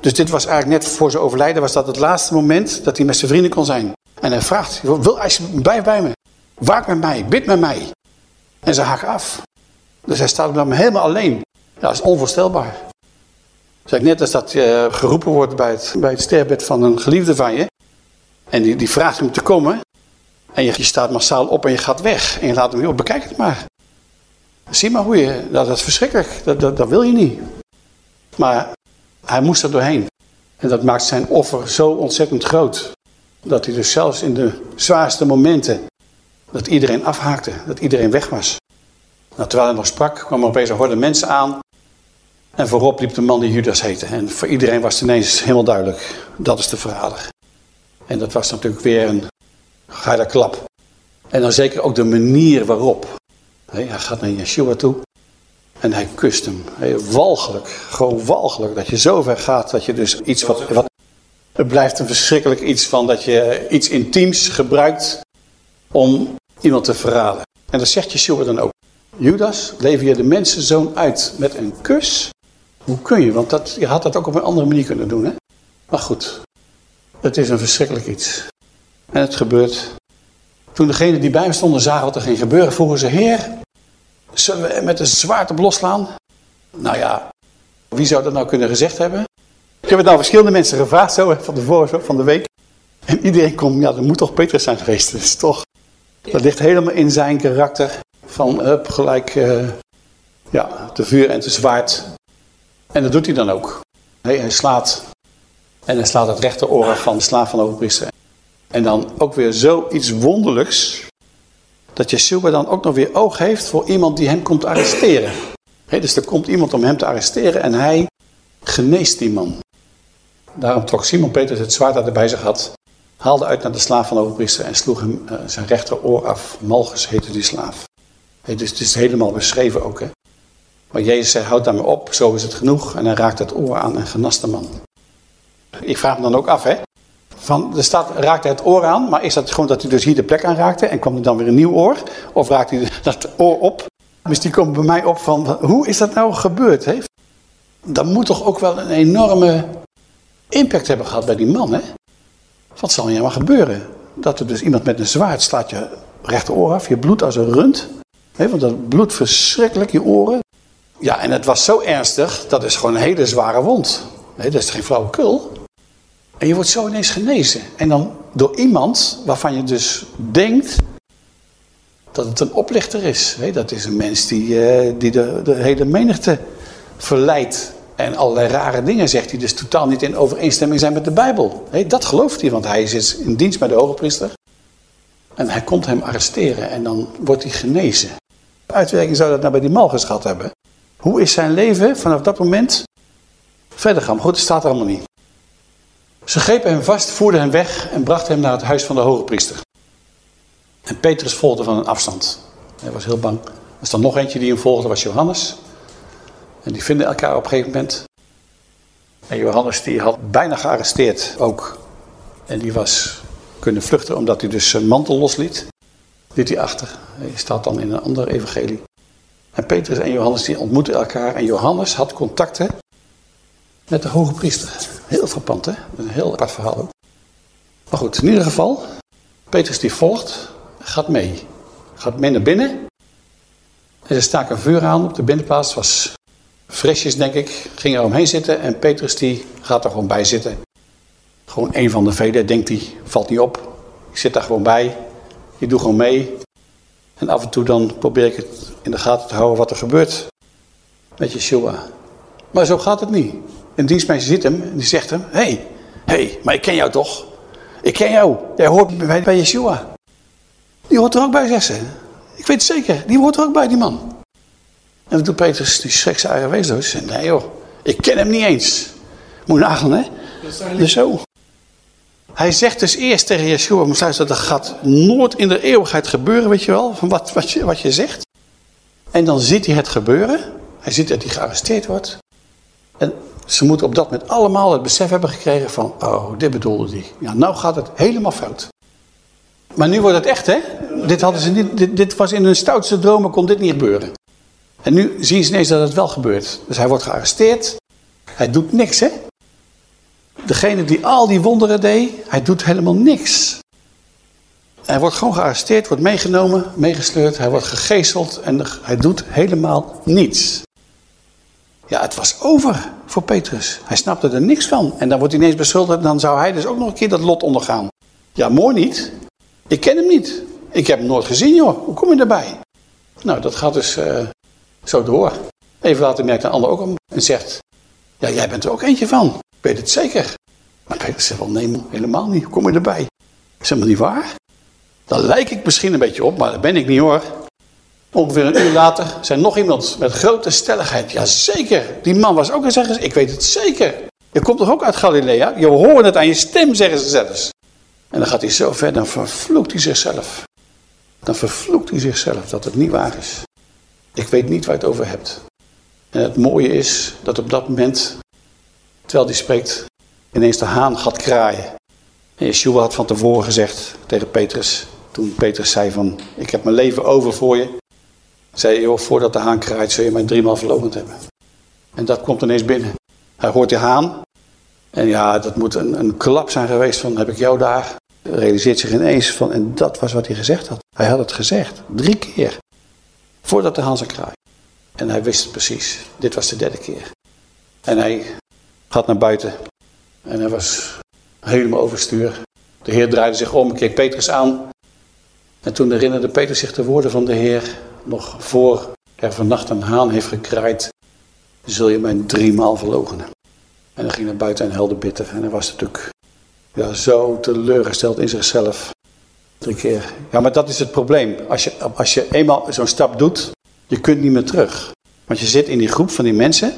Dus dit was eigenlijk net voor zijn overlijden, was dat het laatste moment dat hij met zijn vrienden kon zijn. En hij vraagt, wil alsjeblieft, blijf bij me. Waak met mij, bid met mij. En ze haken af. Dus hij staat hem helemaal alleen. Ja, dat is onvoorstelbaar. Zeg net als dat je geroepen wordt bij het, bij het sterbed van een geliefde van je. En die, die vraagt hem te komen. En je, je staat massaal op en je gaat weg. En je laat hem, joh, bekijk het maar. Zie maar hoe je, dat, dat is verschrikkelijk. Dat, dat, dat wil je niet. Maar hij moest er doorheen. En dat maakt zijn offer zo ontzettend groot. Dat hij dus zelfs in de zwaarste momenten, dat iedereen afhaakte. Dat iedereen weg was. Terwijl hij nog sprak, kwam er opeens een horde mensen aan. En voorop liep de man die Judas heette. En voor iedereen was het ineens helemaal duidelijk. Dat is de verrader. En dat was natuurlijk weer een geile klap. En dan zeker ook de manier waarop. Hij gaat naar Yeshua toe. En hij kust hem. walgelijk. Gewoon walgelijk. Dat je zo ver gaat dat je dus iets wat, wat... Het blijft een verschrikkelijk iets van dat je iets intiems gebruikt om iemand te verraden. En dat zegt Yeshua dan ook. Judas, lever je de mensenzoon uit met een kus? Hoe kun je? Want dat, je had dat ook op een andere manier kunnen doen. Hè? Maar goed, het is een verschrikkelijk iets. En het gebeurt. Toen degenen die bij me stonden zagen wat er ging gebeuren, vroegen ze... Heer, zullen we met een zwaard op loslaan? Nou ja, wie zou dat nou kunnen gezegd hebben? Ik heb het nou verschillende mensen gevraagd, zo van de, voor, van de week. En iedereen komt, ja, dat moet toch Petrus zijn geweest. Dat is toch, dat ligt helemaal in zijn karakter. Van gelijk, uh, ja, te vuur en te zwaard. En dat doet hij dan ook. hij slaat, en hij slaat het rechteroor van de slaaf van de overpriester. En dan ook weer zoiets wonderlijks dat Yeshua dan ook nog weer oog heeft voor iemand die hem komt arresteren. dus er komt iemand om hem te arresteren en hij geneest die man. Daarom trok Simon Petrus het zwaard dat hij bij zich had, haalde uit naar de slaaf van de overpriester en sloeg hem uh, zijn rechteroor af. Malchus heette die slaaf. dus het is helemaal beschreven ook. Hè? Maar Jezus zei, houd daarmee op, zo is het genoeg. En hij raakte het oor aan en genas de man. Ik vraag me dan ook af, hè. Van, er staat, raakte het oor aan, maar is dat gewoon dat hij dus hier de plek aan raakte en kwam er dan weer een nieuw oor? Of raakte hij dat oor op? Dus die komt bij mij op van, hoe is dat nou gebeurd? Hè? Dat moet toch ook wel een enorme impact hebben gehad bij die man, hè? Wat zal nou maar gebeuren? Dat er dus iemand met een zwaard slaat je rechteroor af, je bloed als een rund. Want dat bloed verschrikkelijk, je oren. Ja, en het was zo ernstig, dat is gewoon een hele zware wond. Dat is geen flauwekul. En je wordt zo ineens genezen. En dan door iemand waarvan je dus denkt dat het een oplichter is. Dat is een mens die, eh, die de, de hele menigte verleidt. En allerlei rare dingen zegt die dus totaal niet in overeenstemming zijn met de Bijbel. Dat gelooft hij, want hij is in dienst bij de hoge priester. En hij komt hem arresteren en dan wordt hij genezen. Uitwerking zou dat nou bij die Malchus gehad hebben. Hoe is zijn leven vanaf dat moment verder gaan? Goed, dat staat er allemaal niet. Ze grepen hem vast, voerden hem weg en brachten hem naar het huis van de hoge priester. En Petrus volgde van een afstand. Hij was heel bang. Er was dan nog eentje die hem volgde, was Johannes. En die vinden elkaar op een gegeven moment. En Johannes die had bijna gearresteerd ook. En die was kunnen vluchten omdat hij dus zijn mantel losliet. Liet hij achter. Hij staat dan in een ander evangelie. En Petrus en Johannes die ontmoeten elkaar. En Johannes had contacten met de hoge priester. Heel frappant, hè? Een heel apart verhaal ook. Maar goed, in ieder geval, Petrus die volgt, gaat mee. Gaat mee naar binnen. En ze staken vuur aan op de binnenplaats. Was frisjes, denk ik. Ging er omheen zitten en Petrus die gaat er gewoon bij zitten. Gewoon een van de velen, denkt hij, valt niet op. Ik zit daar gewoon bij. Ik doe gewoon mee. En af en toe dan probeer ik het in de gaten te houden wat er gebeurt met Yeshua. Maar zo gaat het niet. Een dienstmeisje ziet hem en die zegt hem, hé, hey, hey, maar ik ken jou toch? Ik ken jou, jij hoort bij, bij Yeshua. die hoort er ook bij, zegt ze. Ik weet het zeker, die hoort er ook bij, die man. En toen Petrus, die schrik zijn eigen wees dus. Nee joh, ik ken hem niet eens. Moet je nagaan, hè? Dus zo. Hij zegt dus eerst tegen Yeshua, dat dat gaat nooit in de eeuwigheid gebeuren, weet je wel, van wat, wat, je, wat je zegt. En dan ziet hij het gebeuren. Hij ziet dat hij gearresteerd wordt. En ze moeten op dat moment allemaal het besef hebben gekregen van, oh, dit bedoelde hij. Ja, nou gaat het helemaal fout. Maar nu wordt het echt, hè? Dit, hadden ze niet, dit, dit was in hun stoutste dromen, kon dit niet gebeuren. En nu zien ze ineens dat het wel gebeurt. Dus hij wordt gearresteerd. Hij doet niks, hè? Degene die al die wonderen deed, hij doet helemaal niks. Hij wordt gewoon gearresteerd, wordt meegenomen, meegesleurd. Hij wordt gegezeld en hij doet helemaal niets. Ja, het was over voor Petrus. Hij snapte er niks van. En dan wordt hij ineens beschuldigd. Dan zou hij dus ook nog een keer dat lot ondergaan. Ja, mooi niet. Ik ken hem niet. Ik heb hem nooit gezien, joh. Hoe kom je erbij? Nou, dat gaat dus uh, zo door. Even later merkt een ander ook om en zegt... Ja, jij bent er ook eentje van. Ik weet het zeker. Maar Petrus zegt wel, nee, helemaal niet. Kom je erbij? Ik zeg, maar niet waar? Dan lijk ik misschien een beetje op, maar dat ben ik niet hoor. Ongeveer een uur later zei nog iemand met grote stelligheid. Ja zeker, die man was ook een zeggers. Ik weet het zeker. Je komt toch ook uit Galilea? Je hoort het aan je stem, zeggen ze zelfs. En dan gaat hij zo ver, dan vervloekt hij zichzelf. Dan vervloekt hij zichzelf dat het niet waar is. Ik weet niet waar je het over hebt. En het mooie is dat op dat moment, terwijl hij spreekt, ineens de haan gaat kraaien. En Yeshua had van tevoren gezegd tegen Petrus, toen Petrus zei van, ik heb mijn leven over voor je. Zei joh, voordat de haan kraait zul je mij driemaal verlogend hebben. En dat komt ineens binnen. Hij hoort die haan. En ja, dat moet een, een klap zijn geweest van, heb ik jou daar? Realiseert zich ineens van, en dat was wat hij gezegd had. Hij had het gezegd, drie keer. Voordat de zou kraaien. En hij wist het precies. Dit was de derde keer. En hij gaat naar buiten. En hij was helemaal overstuur. De Heer draaide zich om, keek Petrus aan. En toen herinnerde Petrus zich de woorden van de Heer. Nog voor er vannacht een haan heeft gekraaid, zul je mij driemaal verloochenen. En hij ging naar buiten en helde bitter. En hij was natuurlijk ja, zo teleurgesteld in zichzelf. Keer. Ja, maar dat is het probleem. Als je, als je eenmaal zo'n stap doet, je kunt niet meer terug. Want je zit in die groep van die mensen.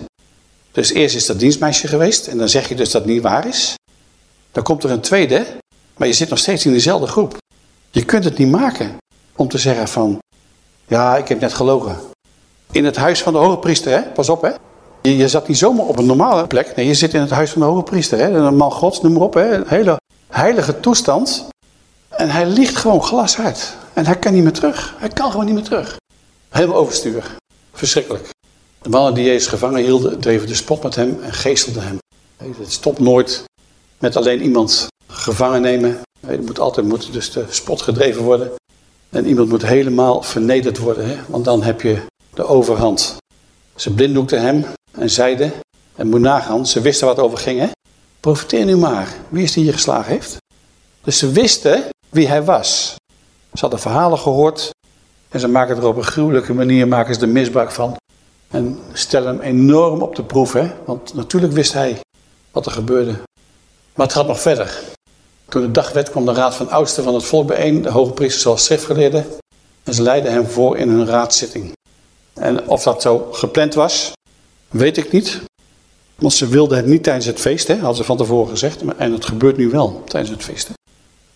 Dus eerst is dat dienstmeisje geweest. En dan zeg je dus dat het niet waar is. Dan komt er een tweede. Maar je zit nog steeds in dezelfde groep. Je kunt het niet maken om te zeggen van... Ja, ik heb net gelogen. In het huis van de hoge priester, hè? Pas op, hè? Je, je, zat niet zomaar op een normale plek. Nee, je zit in het huis van de hoge priester, hè? Een man gods, noem maar op, hè? Een hele heilige toestand. En hij ligt gewoon glashard. En hij kan niet meer terug. Hij kan gewoon niet meer terug. Helemaal overstuur. Verschrikkelijk. De mannen die Jezus gevangen hielden, dreven de spot met hem en geestelden hem. Het stopt nooit met alleen iemand gevangen nemen. Er moet altijd moet dus de spot gedreven worden. En iemand moet helemaal vernederd worden, hè? want dan heb je de overhand. Ze blinddoekten hem en zeiden, en moet nagaan, ze wisten wat over ging. Hè? Profiteer nu maar, wie is die hier geslagen heeft? Dus ze wisten wie hij was. Ze hadden verhalen gehoord en ze maken er op een gruwelijke manier maken ze er misbruik van. En stellen hem enorm op de proef, hè? want natuurlijk wist hij wat er gebeurde. Maar het gaat nog verder. Toen de dag werd kwam de raad van oudsten van het volk bijeen, de hoge priesters zoals schriftgeleerden. En ze leidden hem voor in hun raadszitting. En of dat zo gepland was, weet ik niet. Want ze wilden het niet tijdens het feest, hè, hadden ze van tevoren gezegd. En het gebeurt nu wel tijdens het feest.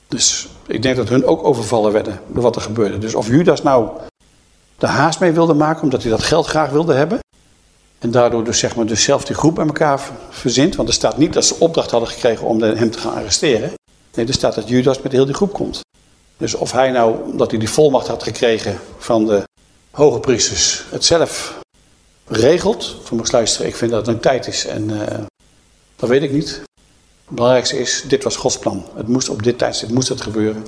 Dus ik denk dat hun ook overvallen werden door wat er gebeurde. Dus of Judas nou de haast mee wilde maken, omdat hij dat geld graag wilde hebben. En daardoor dus, zeg maar, dus zelf die groep bij elkaar verzint. Want er staat niet dat ze opdracht hadden gekregen om hem te gaan arresteren. Nee, er staat dat Judas met heel die groep komt. Dus of hij nou, dat hij die volmacht had gekregen van de hoge priesters, het zelf regelt. Voor mijn luisteren, ik vind dat het een tijd is en uh, dat weet ik niet. Het belangrijkste is, dit was Gods plan. Het moest op dit tijdstip moest het gebeuren.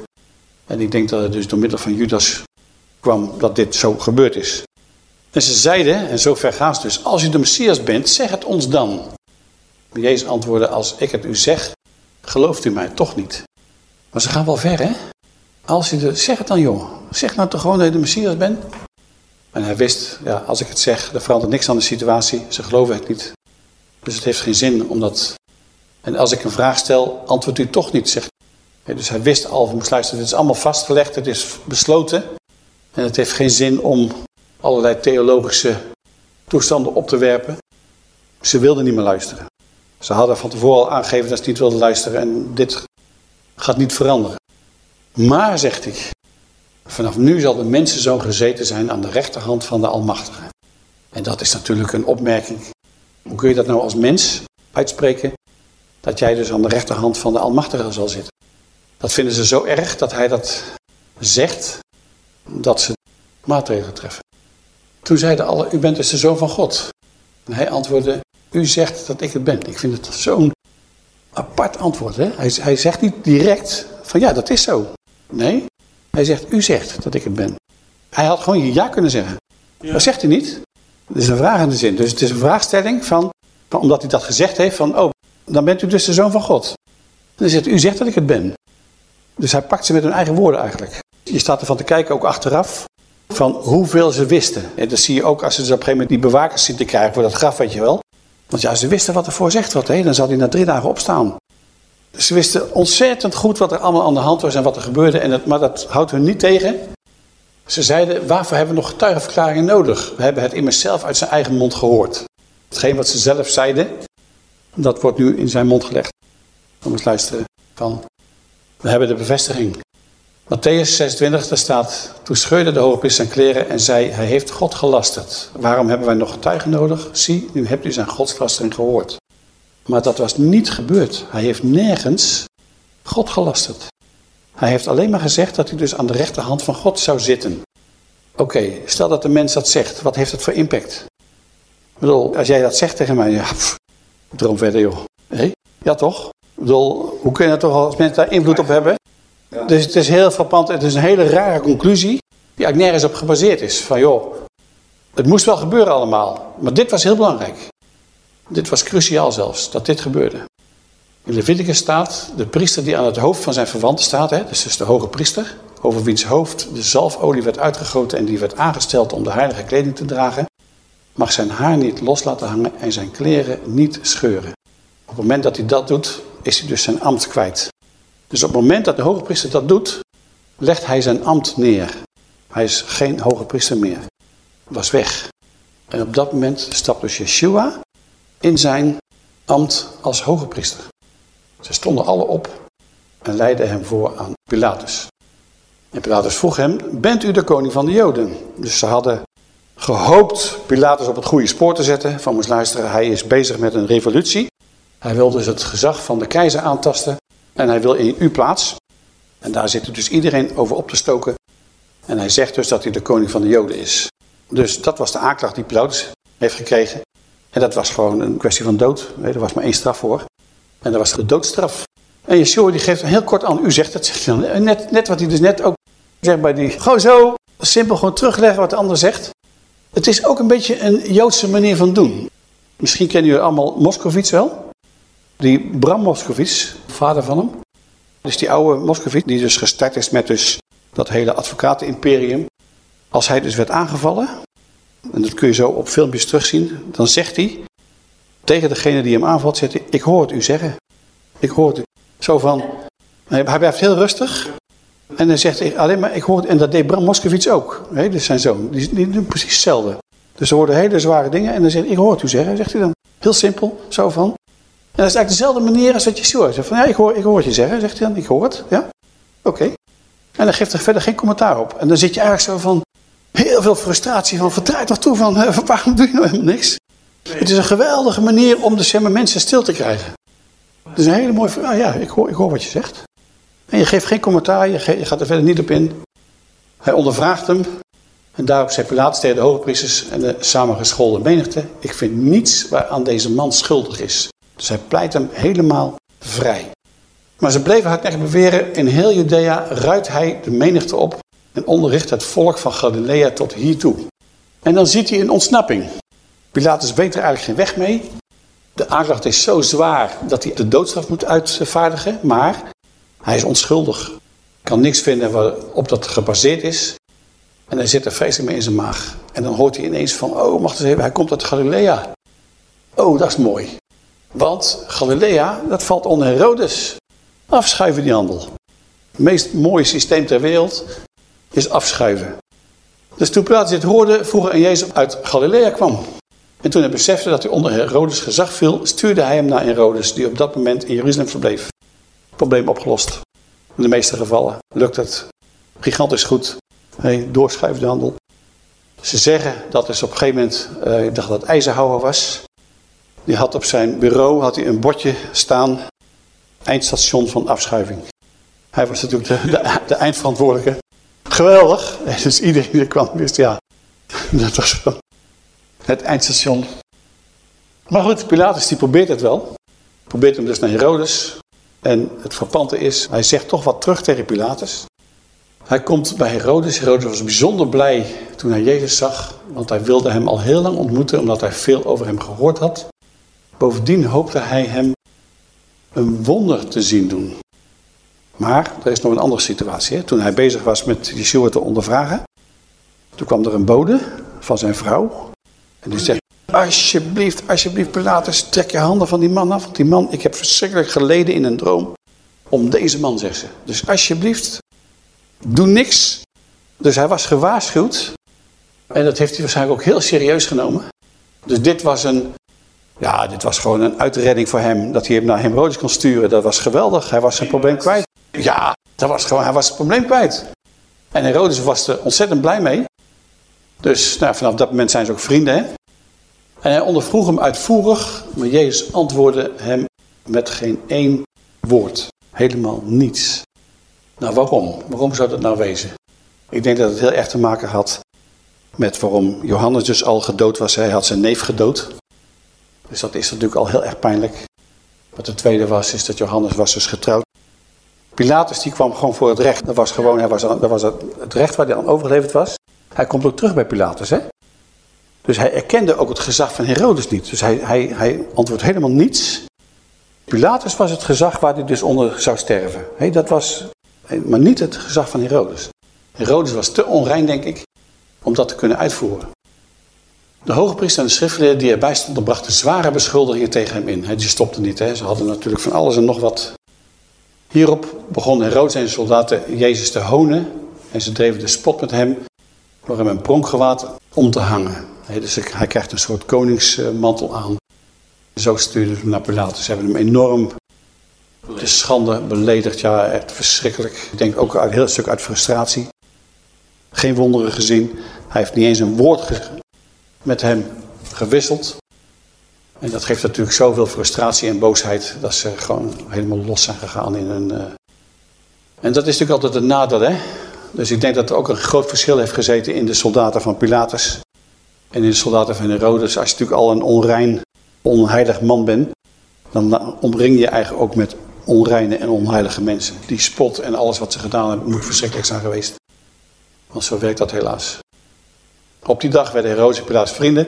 En ik denk dat het dus door middel van Judas kwam dat dit zo gebeurd is. En ze zeiden, en zo ver gaan ze dus, als u de Messias bent, zeg het ons dan. Jezus antwoordde, als ik het u zeg, gelooft u mij toch niet. Maar ze gaan wel ver, hè? Als u de, zeg het dan, joh. Zeg nou toch gewoon dat je de Messias bent. En hij wist, ja, als ik het zeg, er verandert niks aan de situatie. Ze geloven het niet. Dus het heeft geen zin, omdat... En als ik een vraag stel, antwoordt u toch niet, zegt dus hij wist al, moest luisteren, dit is allemaal vastgelegd, het is besloten. En het heeft geen zin om allerlei theologische toestanden op te werpen. Ze wilden niet meer luisteren. Ze hadden van tevoren al aangegeven dat ze niet wilden luisteren en dit gaat niet veranderen. Maar, zegt hij, vanaf nu zal de mensenzoon gezeten zijn aan de rechterhand van de Almachtige. En dat is natuurlijk een opmerking. Hoe kun je dat nou als mens uitspreken? Dat jij dus aan de rechterhand van de Almachtige zal zitten. Dat vinden ze zo erg dat hij dat zegt, dat ze maatregelen treffen. Toen zeiden alle, u bent dus de zoon van God. En hij antwoordde, u zegt dat ik het ben. Ik vind het zo'n apart antwoord. Hè? Hij, hij zegt niet direct van ja, dat is zo. Nee, hij zegt, u zegt dat ik het ben. Hij had gewoon ja kunnen zeggen. Ja. Dat zegt hij niet. Het is een vraag in de zin. Dus het is een vraagstelling van, van, omdat hij dat gezegd heeft van, oh, dan bent u dus de zoon van God. U zegt dat ik het ben. Dus hij pakt ze met hun eigen woorden eigenlijk. Je staat ervan te kijken, ook achteraf, van hoeveel ze wisten. En dat zie je ook als ze dus op een gegeven moment die bewakers zien te krijgen voor dat graf, weet je wel. Want ja, ze wisten wat er voor zegt wordt. Hè? Dan zal hij na drie dagen opstaan. Dus ze wisten ontzettend goed wat er allemaal aan de hand was en wat er gebeurde. En dat, maar dat houdt hun niet tegen. Ze zeiden, waarvoor hebben we nog getuigenverklaringen nodig? We hebben het immers zelf uit zijn eigen mond gehoord. Hetgeen wat ze zelf zeiden, dat wordt nu in zijn mond gelegd. Kom eens luisteren van, we hebben de bevestiging. Matthäus 26, daar staat, toen scheurde de hoogpriester zijn kleren en zei, hij heeft God gelasterd. Waarom hebben wij nog getuigen nodig? Zie, nu hebt u zijn godslastering gehoord. Maar dat was niet gebeurd. Hij heeft nergens God gelasterd. Hij heeft alleen maar gezegd dat hij dus aan de rechterhand van God zou zitten. Oké, stel dat de mens dat zegt, wat heeft dat voor impact? Ik bedoel, als jij dat zegt tegen mij, ja, pff, droom verder joh. Hé? Ja toch? Ik bedoel, hoe kun je dat toch als mensen daar invloed op hebben? Dus het is heel frappant, het is een hele rare conclusie die eigenlijk nergens op gebaseerd is. Van joh, het moest wel gebeuren allemaal, maar dit was heel belangrijk. Dit was cruciaal zelfs, dat dit gebeurde. In Leviticus staat, de priester die aan het hoofd van zijn verwanten staat, hè, dus, dus de hoge priester, over wiens hoofd de zalfolie werd uitgegoten en die werd aangesteld om de heilige kleding te dragen, mag zijn haar niet los laten hangen en zijn kleren niet scheuren. Op het moment dat hij dat doet, is hij dus zijn ambt kwijt. Dus op het moment dat de hoge priester dat doet, legt hij zijn ambt neer. Hij is geen hoge priester meer. Was weg. En op dat moment stapt dus Yeshua in zijn ambt als hoge priester. Ze stonden alle op en leidden hem voor aan Pilatus. En Pilatus vroeg hem, bent u de koning van de Joden? Dus ze hadden gehoopt Pilatus op het goede spoor te zetten. Van moest luisteren, hij is bezig met een revolutie. Hij wil dus het gezag van de keizer aantasten. En hij wil in uw plaats. En daar zit dus iedereen over op te stoken. En hij zegt dus dat hij de koning van de Joden is. Dus dat was de aanklacht die Pilatus heeft gekregen. En dat was gewoon een kwestie van dood. Er was maar één straf voor. En dat was de doodstraf. En Yeshua die geeft heel kort aan, u zegt dat, zegt Net, net wat hij dus net ook zegt bij die, gewoon zo, simpel gewoon terugleggen wat de ander zegt. Het is ook een beetje een Joodse manier van doen. Misschien kennen jullie allemaal Moskovits wel. Die Bram Moskovits, vader van hem. Dus die oude Moskovits, die dus gestart is met dus dat hele advocatenimperium. Als hij dus werd aangevallen, en dat kun je zo op filmpjes terugzien, dan zegt hij tegen degene die hem aanvalt, zegt hij, ik hoor het u zeggen. Ik hoor het u. Zo van, hij blijft heel rustig. En dan zegt hij alleen maar, ik hoor en dat deed Bram Moskowitz ook. Hè, dus zijn zoon, die, die doen precies hetzelfde. Dus er worden hele zware dingen en dan zegt hij, ik hoor het u zeggen, zegt hij dan. Heel simpel, zo van. En dat is eigenlijk dezelfde manier als wat je zegt. Van, ja, ik hoor, ik hoor het je zeggen, zegt hij dan, ik hoor het, ja. Oké. En dan geeft er verder geen commentaar op. En dan zit je eigenlijk zo van, heel veel frustratie van, vertrouw toch toe van, waarom doe je nou helemaal niks? Het is een geweldige manier om de zeg mensen stil te krijgen. Het is een hele mooie, ah ja, ik hoor, ik hoor wat je zegt. En je geeft geen commentaar, je, gaat er verder niet op in. Hij ondervraagt hem. En daarop zei Pilatus tegen de hogepriesters en de samengeschoolde menigte. Ik vind niets waaraan deze man schuldig is. Dus hij pleit hem helemaal vrij. Maar ze bleven hardnekkig beweren, in heel Judea ruit hij de menigte op en onderricht het volk van Galilea tot hiertoe. En dan ziet hij een ontsnapping. Pilatus weet er eigenlijk geen weg mee. De aanklacht is zo zwaar dat hij de doodstraf moet uitvaardigen, maar hij is onschuldig. Kan niks vinden waarop dat gebaseerd is. En hij zit er vreselijk mee in zijn maag. En dan hoort hij ineens van, oh, mag eens even, hij komt uit Galilea. Oh, dat is mooi. Want Galilea, dat valt onder Herodes. Afschuiven die handel. meest mooie systeem ter wereld is afschuiven. Dus toen Pilatus dit hoorde, vroeg aan Jezus uit Galilea kwam. En toen hij besefte dat hij onder Herodes gezag viel, stuurde hij hem naar Herodes, die op dat moment in Jeruzalem verbleef. Probleem opgelost. In de meeste gevallen lukt het gigantisch goed. Hij doorschuift de handel. Ze zeggen dat is op een gegeven moment, uh, ik dacht dat IJzerhouwer was. Die had op zijn bureau had hij een bordje staan, eindstation van afschuiving. Hij was natuurlijk de, de, de eindverantwoordelijke. Geweldig. Dus iedereen die kwam wist, ja, dat was het eindstation. Maar goed, Pilatus die probeert het wel. Probeert hem dus naar Herodes. En het verpante is, hij zegt toch wat terug tegen Pilatus. Hij komt bij Herodes. Herodes was bijzonder blij toen hij Jezus zag. Want hij wilde hem al heel lang ontmoeten, omdat hij veel over hem gehoord had. Bovendien hoopte hij hem een wonder te zien doen. Maar er is nog een andere situatie. Hè? Toen hij bezig was met Yeshua te ondervragen. Toen kwam er een bode van zijn vrouw. En die zegt, alsjeblieft, alsjeblieft Pilatus, trek je handen van die man af. Want die man, ik heb verschrikkelijk geleden in een droom. Om deze man, zegt ze. Dus alsjeblieft, doe niks. Dus hij was gewaarschuwd. En dat heeft hij waarschijnlijk ook heel serieus genomen. Dus dit was een, ja, dit was gewoon een uitredding voor hem. Dat hij hem naar Herodes kon sturen. Dat was geweldig. Hij was zijn probleem kwijt. Ja, dat was gewoon, hij was het probleem kwijt. En Herodes was er ontzettend blij mee. Dus nou, vanaf dat moment zijn ze ook vrienden. Hè? En hij ondervroeg hem uitvoerig, maar Jezus antwoordde hem met geen één woord. Helemaal niets. Nou, waarom? Waarom zou dat nou wezen? Ik denk dat het heel erg te maken had met waarom Johannes dus al gedood was. Hij had zijn neef gedood. Dus dat is natuurlijk al heel erg pijnlijk. Wat de tweede was, is dat Johannes was dus getrouwd. Pilatus die kwam gewoon voor het recht. Dat was gewoon hij was, dat was het recht waar hij aan overgeleverd was. Hij komt ook terug bij Pilatus. Hè? Dus hij erkende ook het gezag van Herodes niet. Dus hij, hij, hij antwoordt helemaal niets. Pilatus was het gezag waar hij dus onder zou sterven. He, dat was, maar niet het gezag van Herodes. Herodes was te onrein, denk ik, om dat te kunnen uitvoeren. De hoge priester en de schriftgeleerden die erbij stonden, brachten zware beschuldigingen tegen hem in. die stopten niet. Ze hadden natuurlijk van alles en nog wat. Hierop begon Herodes en zijn soldaten Jezus te honen. En ze dreven de spot met hem door hem een pronkgewaad om te hangen. Dus hij krijgt een soort koningsmantel aan. Zo stuurden ze hem naar Pilatus. Ze hebben hem enorm de schande beledigd. Ja, echt verschrikkelijk. Ik denk ook een heel stuk uit frustratie. Geen wonderen gezien. Hij heeft niet eens een woord met hem gewisseld. En dat geeft natuurlijk zoveel frustratie en boosheid dat ze gewoon helemaal los zijn gegaan in een... Uh... En dat is natuurlijk altijd een nadeel, hè. Dus ik denk dat er ook een groot verschil heeft gezeten in de soldaten van Pilatus en in de soldaten van Herodes. Als je natuurlijk al een onrein, onheilig man bent, dan omring je eigenlijk ook met onreine en onheilige mensen. Die spot en alles wat ze gedaan hebben moet verschrikkelijk zijn geweest. Want zo werkt dat helaas. Op die dag werden Herodes en Pilatus vrienden,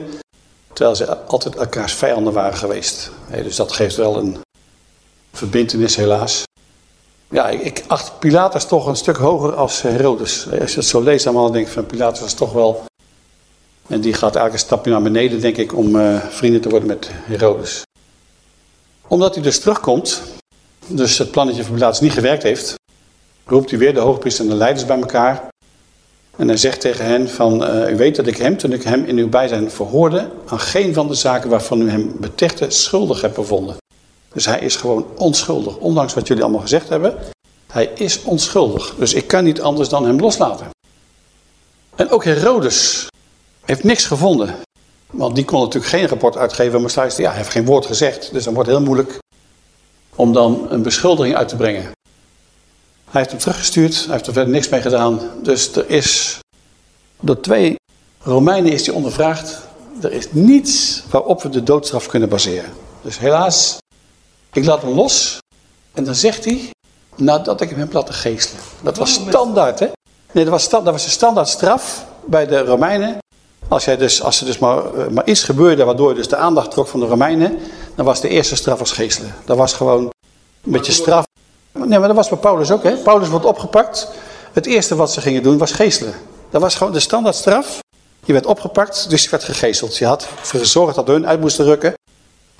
terwijl ze altijd elkaars vijanden waren geweest. dus dat geeft wel een verbindenis helaas. Ja, ik, acht Pilatus toch een stuk hoger als Herodes. Als je het zo leest, dan denk ik van Pilatus is toch wel... En die gaat een stapje naar beneden, denk ik, om uh, vrienden te worden met Herodes. Omdat hij dus terugkomt, dus het plannetje van Pilatus niet gewerkt heeft, roept hij weer de hoogpriester en de leiders bij elkaar. En hij zegt tegen hen van, uh, u weet dat ik hem, toen ik hem in uw bijzijn verhoorde, aan geen van de zaken waarvan u hem betichte schuldig heb bevonden. Dus hij is gewoon onschuldig. Ondanks wat jullie allemaal gezegd hebben. Hij is onschuldig. Dus ik kan niet anders dan hem loslaten. En ook Herodes heeft niks gevonden. Want die kon natuurlijk geen rapport uitgeven. Maar ja, hij heeft geen woord gezegd. Dus dan wordt het heel moeilijk om dan een beschuldiging uit te brengen. Hij heeft hem teruggestuurd. Hij heeft er verder niks mee gedaan. Dus er is door twee Romeinen is hij ondervraagd. Er is niets waarop we de doodstraf kunnen baseren. Dus helaas ik laat hem los. En dan zegt hij, nadat ik hem heb laten geestelen. Dat was oh, standaard, hè? Nee, dat was, dat was de standaard straf bij de Romeinen. Als, jij dus, als er dus maar, eh, maar iets gebeurde waardoor dus de aandacht trok van de Romeinen, dan was de eerste straf als geestelen. Dat was gewoon een beetje straf. Nee, maar dat was bij Paulus ook, hè? Paulus wordt opgepakt. Het eerste wat ze gingen doen was geestelen. Dat was gewoon de standaard straf. Je werd opgepakt, dus je werd gegeesteld. Je had gezorgd dat hun uit moesten rukken.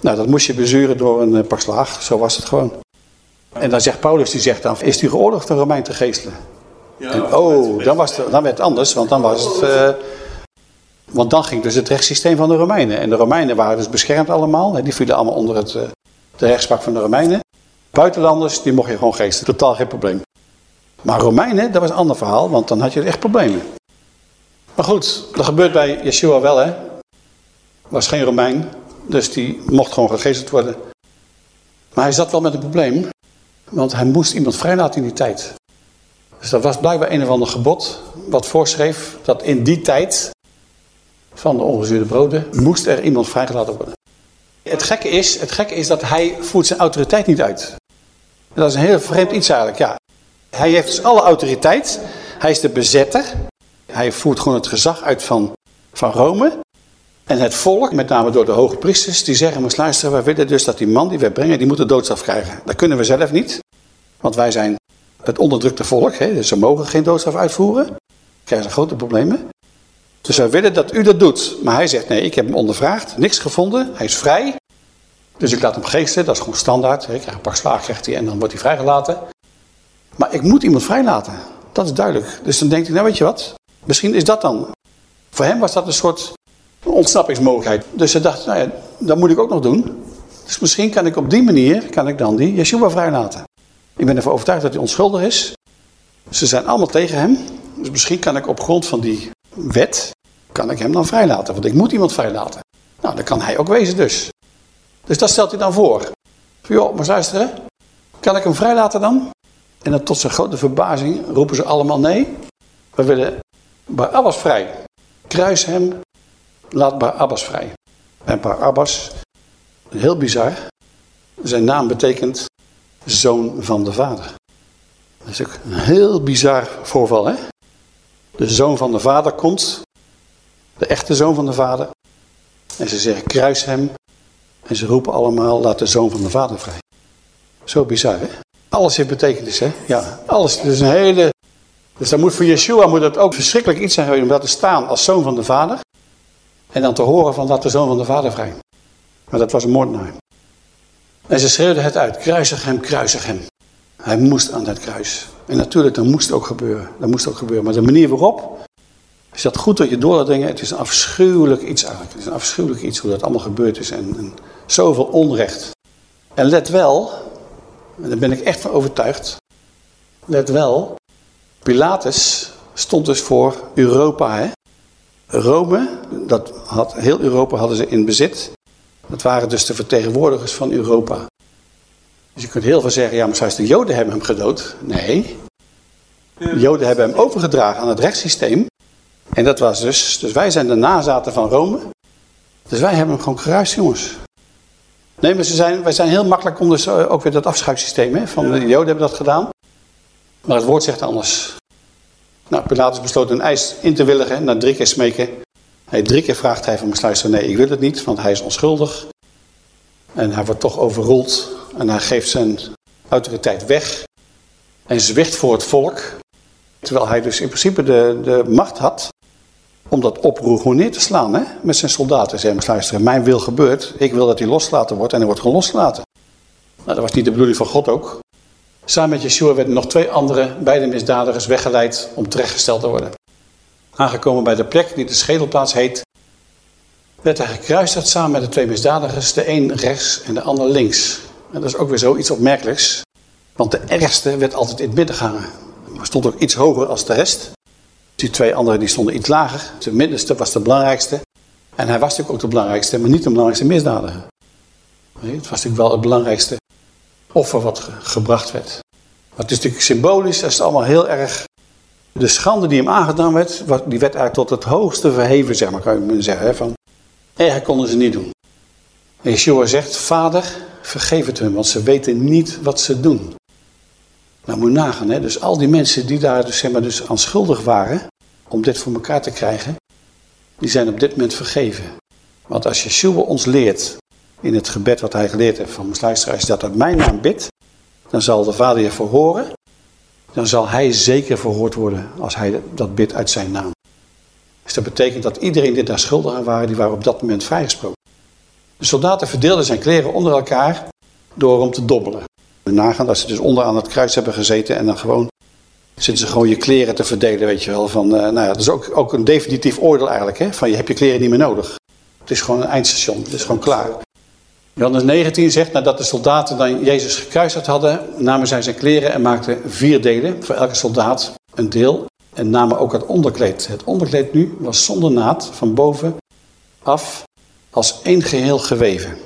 Nou, dat moest je bezuren door een eh, paar slaag. Zo was het gewoon. En dan zegt Paulus, die zegt dan, is u geoorloofd een Romein te geestelen? Ja, En oh, dan, was het, dan werd het anders, want dan was het... eh, want dan ging dus het rechtssysteem van de Romeinen. En de Romeinen waren dus beschermd allemaal. Die vielen allemaal onder het, eh, de rechtspraak van de Romeinen. Buitenlanders, die mocht je gewoon geesten. Totaal geen probleem. Maar Romeinen, dat was een ander verhaal, want dan had je echt problemen. Maar goed, dat gebeurt bij Yeshua wel, hè. Was geen Romein, dus die mocht gewoon gegeesteld worden. Maar hij zat wel met een probleem, want hij moest iemand vrijlaten in die tijd. Dus dat was blijkbaar een of ander gebod wat voorschreef dat in die tijd van de ongezuurde broden moest er iemand vrijgelaten worden. Het gekke is, het gekke is dat hij voert zijn autoriteit niet uit. Dat is een heel vreemd iets eigenlijk, ja. Hij heeft dus alle autoriteit. Hij is de bezetter. Hij voert gewoon het gezag uit van, van Rome. En het volk, met name door de hoge priesters, die zeggen, maar luisteren, wij willen dus dat die man die wij brengen, die moet de doodstraf krijgen. Dat kunnen we zelf niet, want wij zijn het onderdrukte volk, hè, dus ze mogen geen doodstraf uitvoeren. Dan krijgen ze grote problemen. Dus wij willen dat u dat doet. Maar hij zegt, nee, ik heb hem ondervraagd, niks gevonden, hij is vrij. Dus ik laat hem geesten, dat is gewoon standaard. Ik krijg een pak slaag, en dan wordt hij vrijgelaten. Maar ik moet iemand vrijlaten, dat is duidelijk. Dus dan denkt hij, nou weet je wat, misschien is dat dan. Voor hem was dat een soort ontsnappingsmogelijkheid. Dus hij dacht, nou ja, dat moet ik ook nog doen. Dus misschien kan ik op die manier, kan ik dan die Yeshua vrijlaten. Ik ben ervan overtuigd dat hij onschuldig is. Ze zijn allemaal tegen hem. Dus misschien kan ik op grond van die wet, kan ik hem dan vrijlaten. Want ik moet iemand vrijlaten. Nou, dat kan hij ook wezen dus. Dus dat stelt hij dan voor. Joh, maar luisteren, kan ik hem vrijlaten dan? En dan tot zijn grote verbazing roepen ze allemaal nee. We willen Barabbas vrij. Kruis hem, laat Barabbas vrij. En Barabbas, heel bizar, zijn naam betekent zoon van de vader. Dat is ook een heel bizar voorval, hè? De zoon van de vader komt, de echte zoon van de vader. En ze zeggen, kruis hem. En ze roepen allemaal, laat de zoon van de vader vrij. Zo bizar, hè? Alles heeft betekenis, hè? Ja, alles. Dus een hele... Dus dan moet voor Yeshua moet het ook verschrikkelijk iets zijn om dat te staan als zoon van de vader. En dan te horen van, laat de zoon van de vader vrij. Maar dat was een moordenaar. En ze schreeuwden het uit, kruisig hem, kruisig hem. Hij moest aan dat kruis. En natuurlijk, dat moest ook gebeuren. Dat moest ook gebeuren. Maar de manier waarop, is dat goed dat je door laat denken, het is een afschuwelijk iets eigenlijk. Het is een afschuwelijk iets hoe dat allemaal gebeurd is. En, en zoveel onrecht. En let wel, en daar ben ik echt van overtuigd. Let wel, Pilatus stond dus voor Europa. Hè? Rome, dat had, heel Europa hadden ze in bezit. Dat waren dus de vertegenwoordigers van Europa. Dus je kunt heel veel zeggen, ja, maar zoals de Joden hebben hem gedood. Nee, de Joden hebben hem overgedragen aan het rechtssysteem. En dat was dus, dus wij zijn de nazaten van Rome. Dus wij hebben hem gewoon geruist, jongens. Nee, maar ze zijn, wij zijn heel makkelijk om dus ook weer dat afschuifsysteem, hè, van de Joden hebben dat gedaan. Maar het woord zegt anders. Nou, Pilatus besloot een eis in te willigen, na drie keer smeken. Hij drie keer vraagt hij van mijn sluister, nee, ik wil het niet, want hij is onschuldig. En hij wordt toch overroeld en hij geeft zijn autoriteit weg. En zwicht voor het volk. Terwijl hij dus in principe de, de macht had om dat oproer gewoon neer te slaan hè? met zijn soldaten. Zeg maar, mijn wil gebeurt, ik wil dat hij losgelaten wordt en hij wordt gewoon losgelaten. Nou, dat was niet de bedoeling van God ook. Samen met Yeshua werden nog twee andere, beide misdadigers, weggeleid om terechtgesteld te worden. Aangekomen bij de plek die de schedelplaats heet, werd hij gekruisigd samen met de twee misdadigers, de een rechts en de ander links. En dat is ook weer zoiets opmerkelijks, want de ergste werd altijd in het midden gehangen. Hij stond ook iets hoger als de rest. Die twee anderen die stonden iets lager. De middenste was de belangrijkste. En hij was natuurlijk ook de belangrijkste, maar niet de belangrijkste misdadiger. Nee, het was natuurlijk wel het belangrijkste offer wat ge gebracht werd. Maar het is natuurlijk symbolisch, dat is allemaal heel erg... De schande die hem aangedaan werd, die werd eigenlijk tot het hoogste verheven, zeg maar, kan je zeggen. Hè, van, erger konden ze niet doen. En Yeshua zegt, vader, vergeef het hun, want ze weten niet wat ze doen. Nou moet je nagaan, hè? dus al die mensen die daar dus, zeg maar, dus aan schuldig waren, om dit voor elkaar te krijgen, die zijn op dit moment vergeven. Want als Yeshua ons leert, in het gebed wat hij geleerd heeft van mijn je dat uit mijn naam bidt, dan zal de Vader je verhoren. Dan zal hij zeker verhoord worden als hij dat bidt uit zijn naam. Dus dat betekent dat iedereen die daar schuldig aan waren, die waren op dat moment vrijgesproken. De soldaten verdeelden zijn kleren onder elkaar door om te dobbelen. Nagaan dat ze dus onderaan het kruis hebben gezeten en dan gewoon zitten ze gewoon je kleren te verdelen, weet je wel. Van, uh, nou ja, dat is ook, ook een definitief oordeel eigenlijk, hè. Van je hebt je kleren niet meer nodig. Het is gewoon een eindstation, het is gewoon klaar. Johannes 19 zegt, nadat de soldaten dan Jezus gekruisigd hadden, namen zij zijn kleren en maakten vier delen. Voor elke soldaat een deel. En namen ook het onderkleed. Het onderkleed nu was zonder naad, van boven af, als één geheel geweven.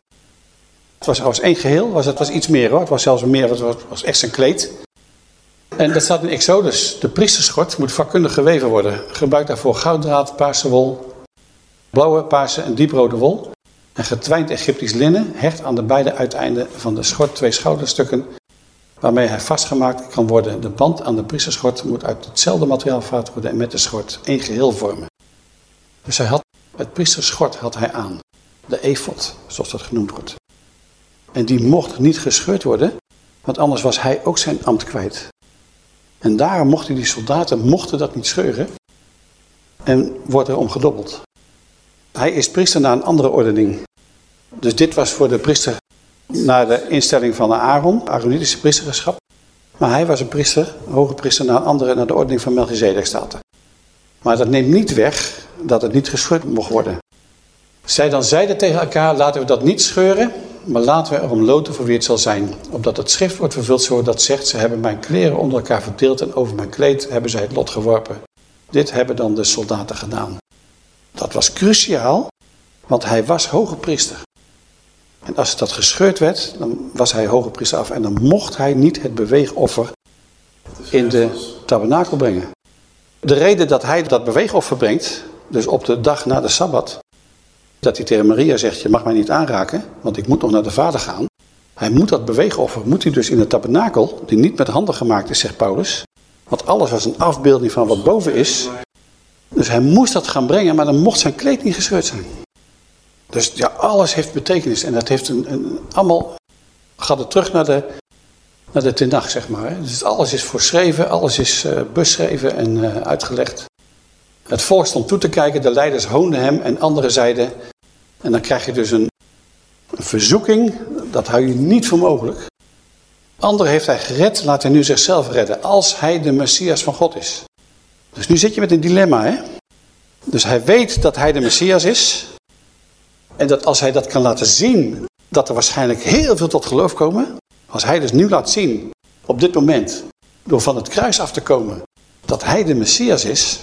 Het was als één geheel, was, het was iets meer hoor. Het was zelfs meer, het was, echt zijn kleed. En dat staat in Exodus. De priesterschort moet vakkundig geweven worden. Gebruik daarvoor gouddraad, paarse wol, blauwe, paarse en dieprode wol. En getwijnd Egyptisch linnen hecht aan de beide uiteinden van de schort twee schouderstukken waarmee hij vastgemaakt kan worden. De band aan de priesterschort moet uit hetzelfde materiaal vervaardigd worden en met de schort één geheel vormen. Dus hij had, het priesterschort had hij aan. De efot, zoals dat genoemd wordt. En die mocht niet gescheurd worden, want anders was hij ook zijn ambt kwijt. En daarom mochten die soldaten mochten dat niet scheuren en wordt er om gedobbeld. Hij is priester naar een andere ordening. Dus dit was voor de priester naar de instelling van Aaron, Aaronitische priesterschap. Maar hij was een priester, een hoge priester, naar een andere, naar de ordening van Melchizedek staat. Maar dat neemt niet weg dat het niet gescheurd mocht worden. Zij dan zeiden tegen elkaar, laten we dat niet scheuren, maar laten we erom loten voor wie het zal zijn. Opdat het schrift wordt vervuld zo dat zegt, ze hebben mijn kleren onder elkaar verdeeld en over mijn kleed hebben zij het lot geworpen. Dit hebben dan de soldaten gedaan. Dat was cruciaal, want hij was hoge priester. En als dat gescheurd werd, dan was hij hoge priester af en dan mocht hij niet het beweegoffer in de tabernakel brengen. De reden dat hij dat beweegoffer brengt, dus op de dag na de Sabbat, dat hij tegen Maria zegt, je mag mij niet aanraken, want ik moet nog naar de vader gaan. Hij moet dat beweegoffer, moet hij dus in de tabernakel, die niet met handen gemaakt is, zegt Paulus. Want alles was een afbeelding van wat boven is. Dus hij moest dat gaan brengen, maar dan mocht zijn kleed niet gescheurd zijn. Dus ja, alles heeft betekenis. En dat heeft een, een allemaal, gaat het terug naar de, naar de tenag, zeg maar. Dus alles is voorschreven, alles is uh, beschreven en uh, uitgelegd. Het volk stond toe te kijken, de leiders hoonden hem en anderen zeiden... En dan krijg je dus een, verzoeking, dat hou je niet voor mogelijk. Anderen heeft hij gered, laat hij nu zichzelf redden, als hij de Messias van God is. Dus nu zit je met een dilemma, hè? Dus hij weet dat hij de Messias is. En dat als hij dat kan laten zien, dat er waarschijnlijk heel veel tot geloof komen. Als hij dus nu laat zien, op dit moment, door van het kruis af te komen, dat hij de Messias is,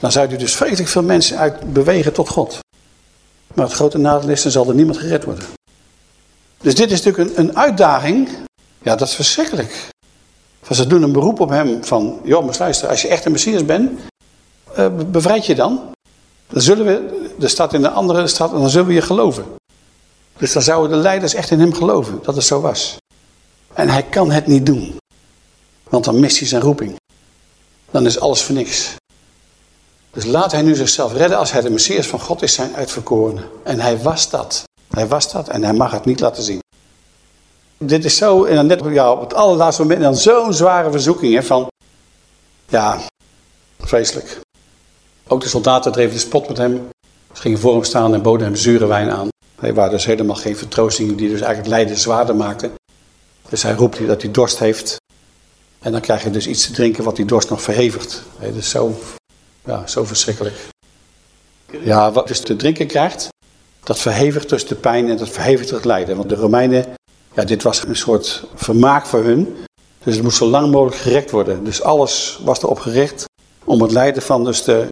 dan zou hij dus vreselijk veel mensen uit bewegen tot God. Maar het grote nadeel is, dan zal er niemand gered worden. Dus dit is natuurlijk een, een uitdaging. Ja, dat is verschrikkelijk. Van ze doen een beroep op hem van, joh, maar luister, als je echt een Messias bent, uh, bevrijd je dan. Dan zullen we, er staat in de andere staat, dan zullen we je geloven. Dus dan zouden de leiders echt in hem geloven, dat het zo was. En hij kan het niet doen. Want dan mist hij zijn roeping. Dan is alles voor niks. Dus laat hij nu zichzelf redden als hij de Messias van God is, zijn uitverkorene. En hij was dat. Hij was dat en hij mag het niet laten zien. Dit is zo, en dan net ja, op het allerlaatste moment, dan zo'n zware verzoeking hè, van, ja, vreselijk. Ook de soldaten dreven de spot met hem. Ze gingen voor hem staan en boden hem zure wijn aan. Hij waren dus helemaal geen vertroostingen die dus eigenlijk lijden zwaarder maakten. Dus hij roept dat hij dorst heeft. En dan krijg je dus iets te drinken wat die dorst nog verhevigt. Het is zo, ja, zo verschrikkelijk. Ja, wat dus te drinken krijgt, dat verhevigt dus de pijn en dat verhevigt het lijden. Want de Romeinen, ja, dit was een soort vermaak voor hun. Dus het moest zo lang mogelijk gerekt worden. Dus alles was erop gericht om het lijden van dus de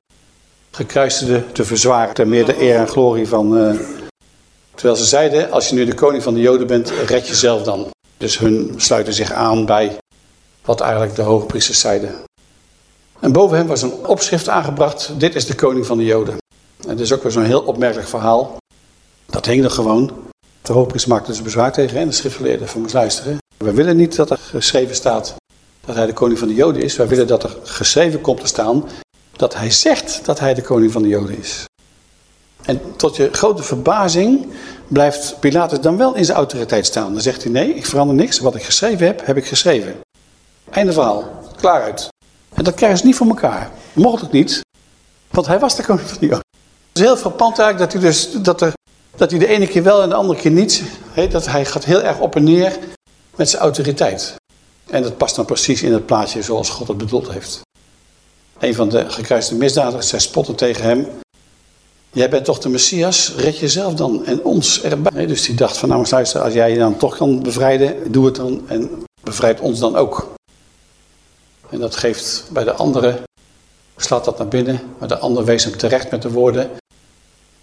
gekruisigde te verzwaren. Ter meer de eer en glorie van... Uh... Terwijl ze zeiden, als je nu de koning van de joden bent, red jezelf dan. Dus hun sluiten zich aan bij wat eigenlijk de hoge priesters zeiden. En boven hem was een opschrift aangebracht, dit is de koning van de joden. En dat is ook weer zo'n heel opmerkelijk verhaal. Dat hing er gewoon. De hoogpriester maakte dus bezwaar tegen en de schriftgeleerden van moest luisteren. We willen niet dat er geschreven staat dat hij de koning van de joden is. Wij willen dat er geschreven komt te staan dat hij zegt dat hij de koning van de joden is. En tot je grote verbazing blijft Pilatus dan wel in zijn autoriteit staan. Dan zegt hij, nee, ik verander niks. Wat ik geschreven heb, heb ik geschreven. Einde verhaal. Klaar uit. En dat krijgen ze niet voor elkaar. Mocht het niet, want hij was de koning van joden. Het is heel frappant eigenlijk dat hij, dus, dat, er, dat hij de ene keer wel en de andere keer niet. dat hij gaat heel erg op en neer. met zijn autoriteit. En dat past dan precies in het plaatje zoals God het bedoeld heeft. Een van de gekruiste misdadigers, zij spotten tegen hem. Jij bent toch de Messias, red jezelf dan en ons erbij. Dus die dacht van nou als jij je dan toch kan bevrijden, doe het dan en bevrijd ons dan ook. En dat geeft bij de andere, slaat dat naar binnen, maar de ander wees hem terecht met de woorden.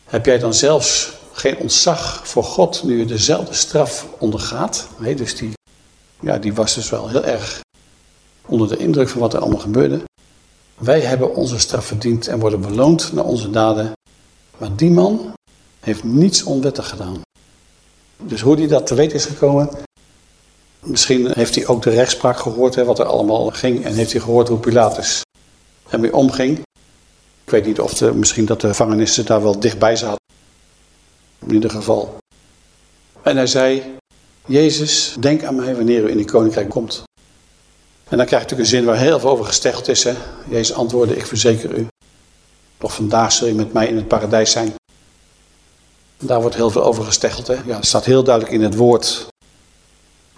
Heb jij dan zelfs geen ontzag voor God nu je dezelfde straf ondergaat? Nee, dus die, ja, die was dus wel heel erg onder de indruk van wat er allemaal gebeurde. Wij hebben onze straf verdiend en worden beloond naar onze daden. Maar die man heeft niets onwettig gedaan. Dus hoe hij dat te weten is gekomen, misschien heeft hij ook de rechtspraak gehoord, hè, wat er allemaal ging. En heeft hij gehoord hoe Pilatus ermee omging. Ik weet niet of misschien dat de gevangenissen daar wel dichtbij zaten. In ieder geval. En hij zei, Jezus, denk aan mij wanneer u in die koninkrijk komt. En dan krijg je natuurlijk een zin waar heel veel over gesteggeld is. Hè? Jezus antwoordde, ik verzeker u. Nog vandaag zul je met mij in het paradijs zijn. Daar wordt heel veel over gesteggeld. Ja, het staat heel duidelijk in het woord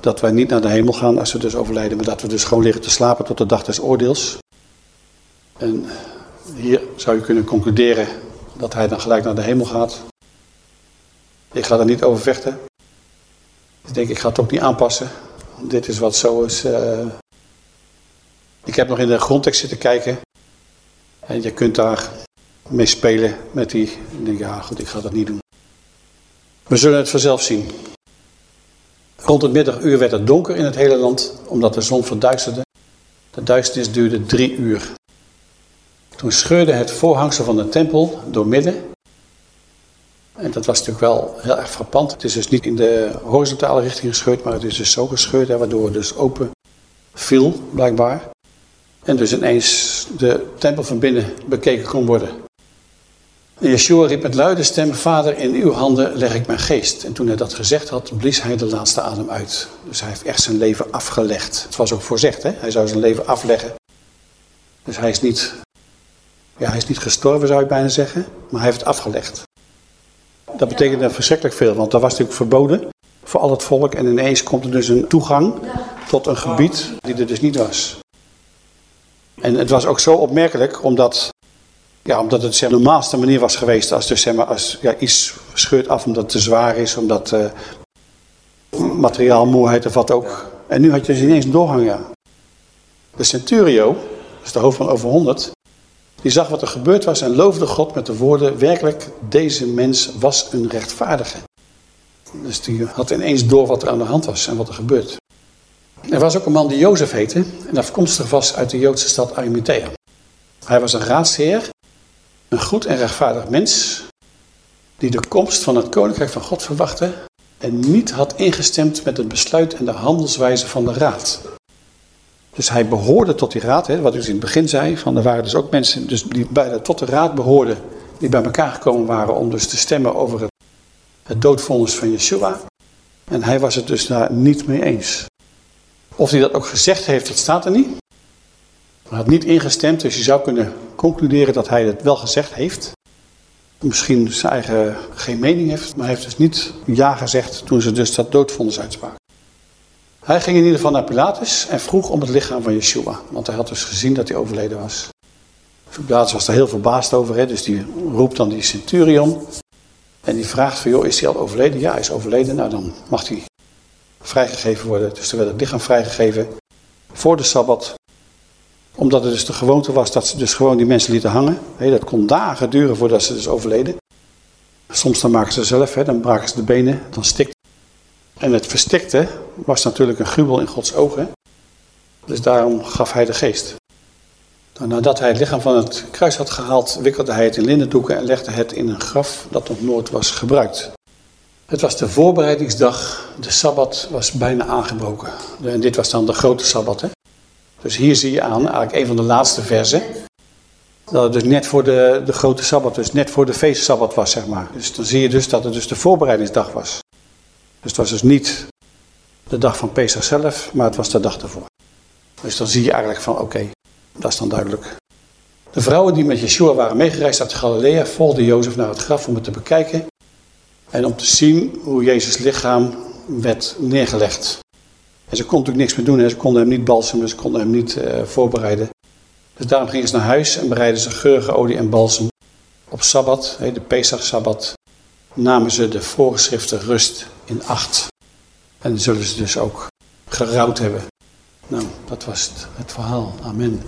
dat wij niet naar de hemel gaan als we dus overlijden. Maar dat we dus gewoon liggen te slapen tot de dag des oordeels. En hier zou je kunnen concluderen dat hij dan gelijk naar de hemel gaat. Ik ga er niet over vechten. Ik denk, ik ga het ook niet aanpassen. Dit is wat zo is. Uh... Ik heb nog in de grondtekst zitten kijken. En je kunt daar mee spelen met die. Ik denk, ja goed, ik ga dat niet doen. We zullen het vanzelf zien. Rond het middaguur werd het donker in het hele land, omdat de zon verduisterde. De duisternis duurde drie uur. Toen scheurde het voorhangsel van de tempel door midden. En dat was natuurlijk wel heel erg frappant. Het is dus niet in de horizontale richting gescheurd, maar het is dus zo gescheurd, waardoor het dus open viel, blijkbaar. En dus ineens de tempel van binnen bekeken kon worden. Yeshua riep met luide stem, Vader, in uw handen leg ik mijn geest. En toen hij dat gezegd had, blies hij de laatste adem uit. Dus hij heeft echt zijn leven afgelegd. Het was ook voorzegd, hè? hij zou zijn leven afleggen. Dus hij is niet ja, hij is niet gestorven zou ik bijna zeggen, maar hij heeft het afgelegd. Dat betekende verschrikkelijk veel, want dat was natuurlijk verboden voor al het volk. En ineens komt er dus een toegang tot een gebied die er dus niet was. En het was ook zo opmerkelijk, omdat, ja, omdat het de normaalste manier was geweest. Als, dus, zeg maar, als ja, iets scheurt af omdat het te zwaar is, omdat uh, materiaalmoeheid of wat ook. En nu had je dus ineens een doorgang, ja. De centurio, dat is de hoofd van over 100, die zag wat er gebeurd was en loofde God met de woorden, werkelijk, deze mens was een rechtvaardige. Dus die had ineens door wat er aan de hand was en wat er gebeurt. Er was ook een man die Jozef heette en afkomstig was uit de Joodse stad Arimathea. Hij was een raadsheer, een goed en rechtvaardig mens, die de komst van het koninkrijk van God verwachtte en niet had ingestemd met het besluit en de handelswijze van de raad. Dus hij behoorde tot die raad, hè, wat u in het begin zei. Van er waren dus ook mensen dus die bij tot de raad behoorden. Die bij elkaar gekomen waren om dus te stemmen over het, het doodvonnis van Yeshua. En hij was het dus daar niet mee eens. Of hij dat ook gezegd heeft, dat staat er niet. Hij had niet ingestemd, dus je zou kunnen concluderen dat hij het wel gezegd heeft. Misschien zijn eigen geen mening heeft, maar hij heeft dus niet ja gezegd toen ze dus dat uitspraken. Hij ging in ieder geval naar Pilatus en vroeg om het lichaam van Yeshua. Want hij had dus gezien dat hij overleden was. Pilatus was daar heel verbaasd over. Hè? Dus die roept dan die centurion. En die vraagt van, joh, is hij al overleden? Ja, hij is overleden. Nou, dan mag hij vrijgegeven worden. Dus er werd het lichaam vrijgegeven voor de Sabbat. Omdat het dus de gewoonte was dat ze dus gewoon die mensen lieten hangen. Dat kon dagen duren voordat ze dus overleden. Soms dan maken ze zelf, dan braken ze de benen, dan stikt en het verstikte was natuurlijk een gruwel in Gods ogen. Dus daarom gaf hij de geest. Nou, nadat hij het lichaam van het kruis had gehaald, wikkelde hij het in linnendoeken en legde het in een graf dat nog nooit was gebruikt. Het was de voorbereidingsdag, de Sabbat was bijna aangebroken. En dit was dan de grote Sabbat. Hè? Dus hier zie je aan, eigenlijk een van de laatste versen, dat het dus net voor de, de grote Sabbat, dus net voor de feestsabbat was, zeg maar. Dus dan zie je dus dat het dus de voorbereidingsdag was. Dus het was dus niet de dag van Pesach zelf, maar het was de dag ervoor. Dus dan zie je eigenlijk van, oké, dat is dan duidelijk. De vrouwen die met Yeshua waren meegereisd uit Galilea volgden Jozef naar het graf om het te bekijken. En om te zien hoe Jezus lichaam werd neergelegd. En ze kon natuurlijk niks meer doen. Hè. Ze konden hem niet balsemen, ze konden hem niet uh, voorbereiden. Dus daarom gingen ze naar huis en bereidden ze geurige olie en balsem. Op Sabbat, de Pesach-Sabbat, namen ze de voorgeschriften rust in acht. En zullen ze dus ook gerouwd hebben. Nou, dat was het verhaal. Amen.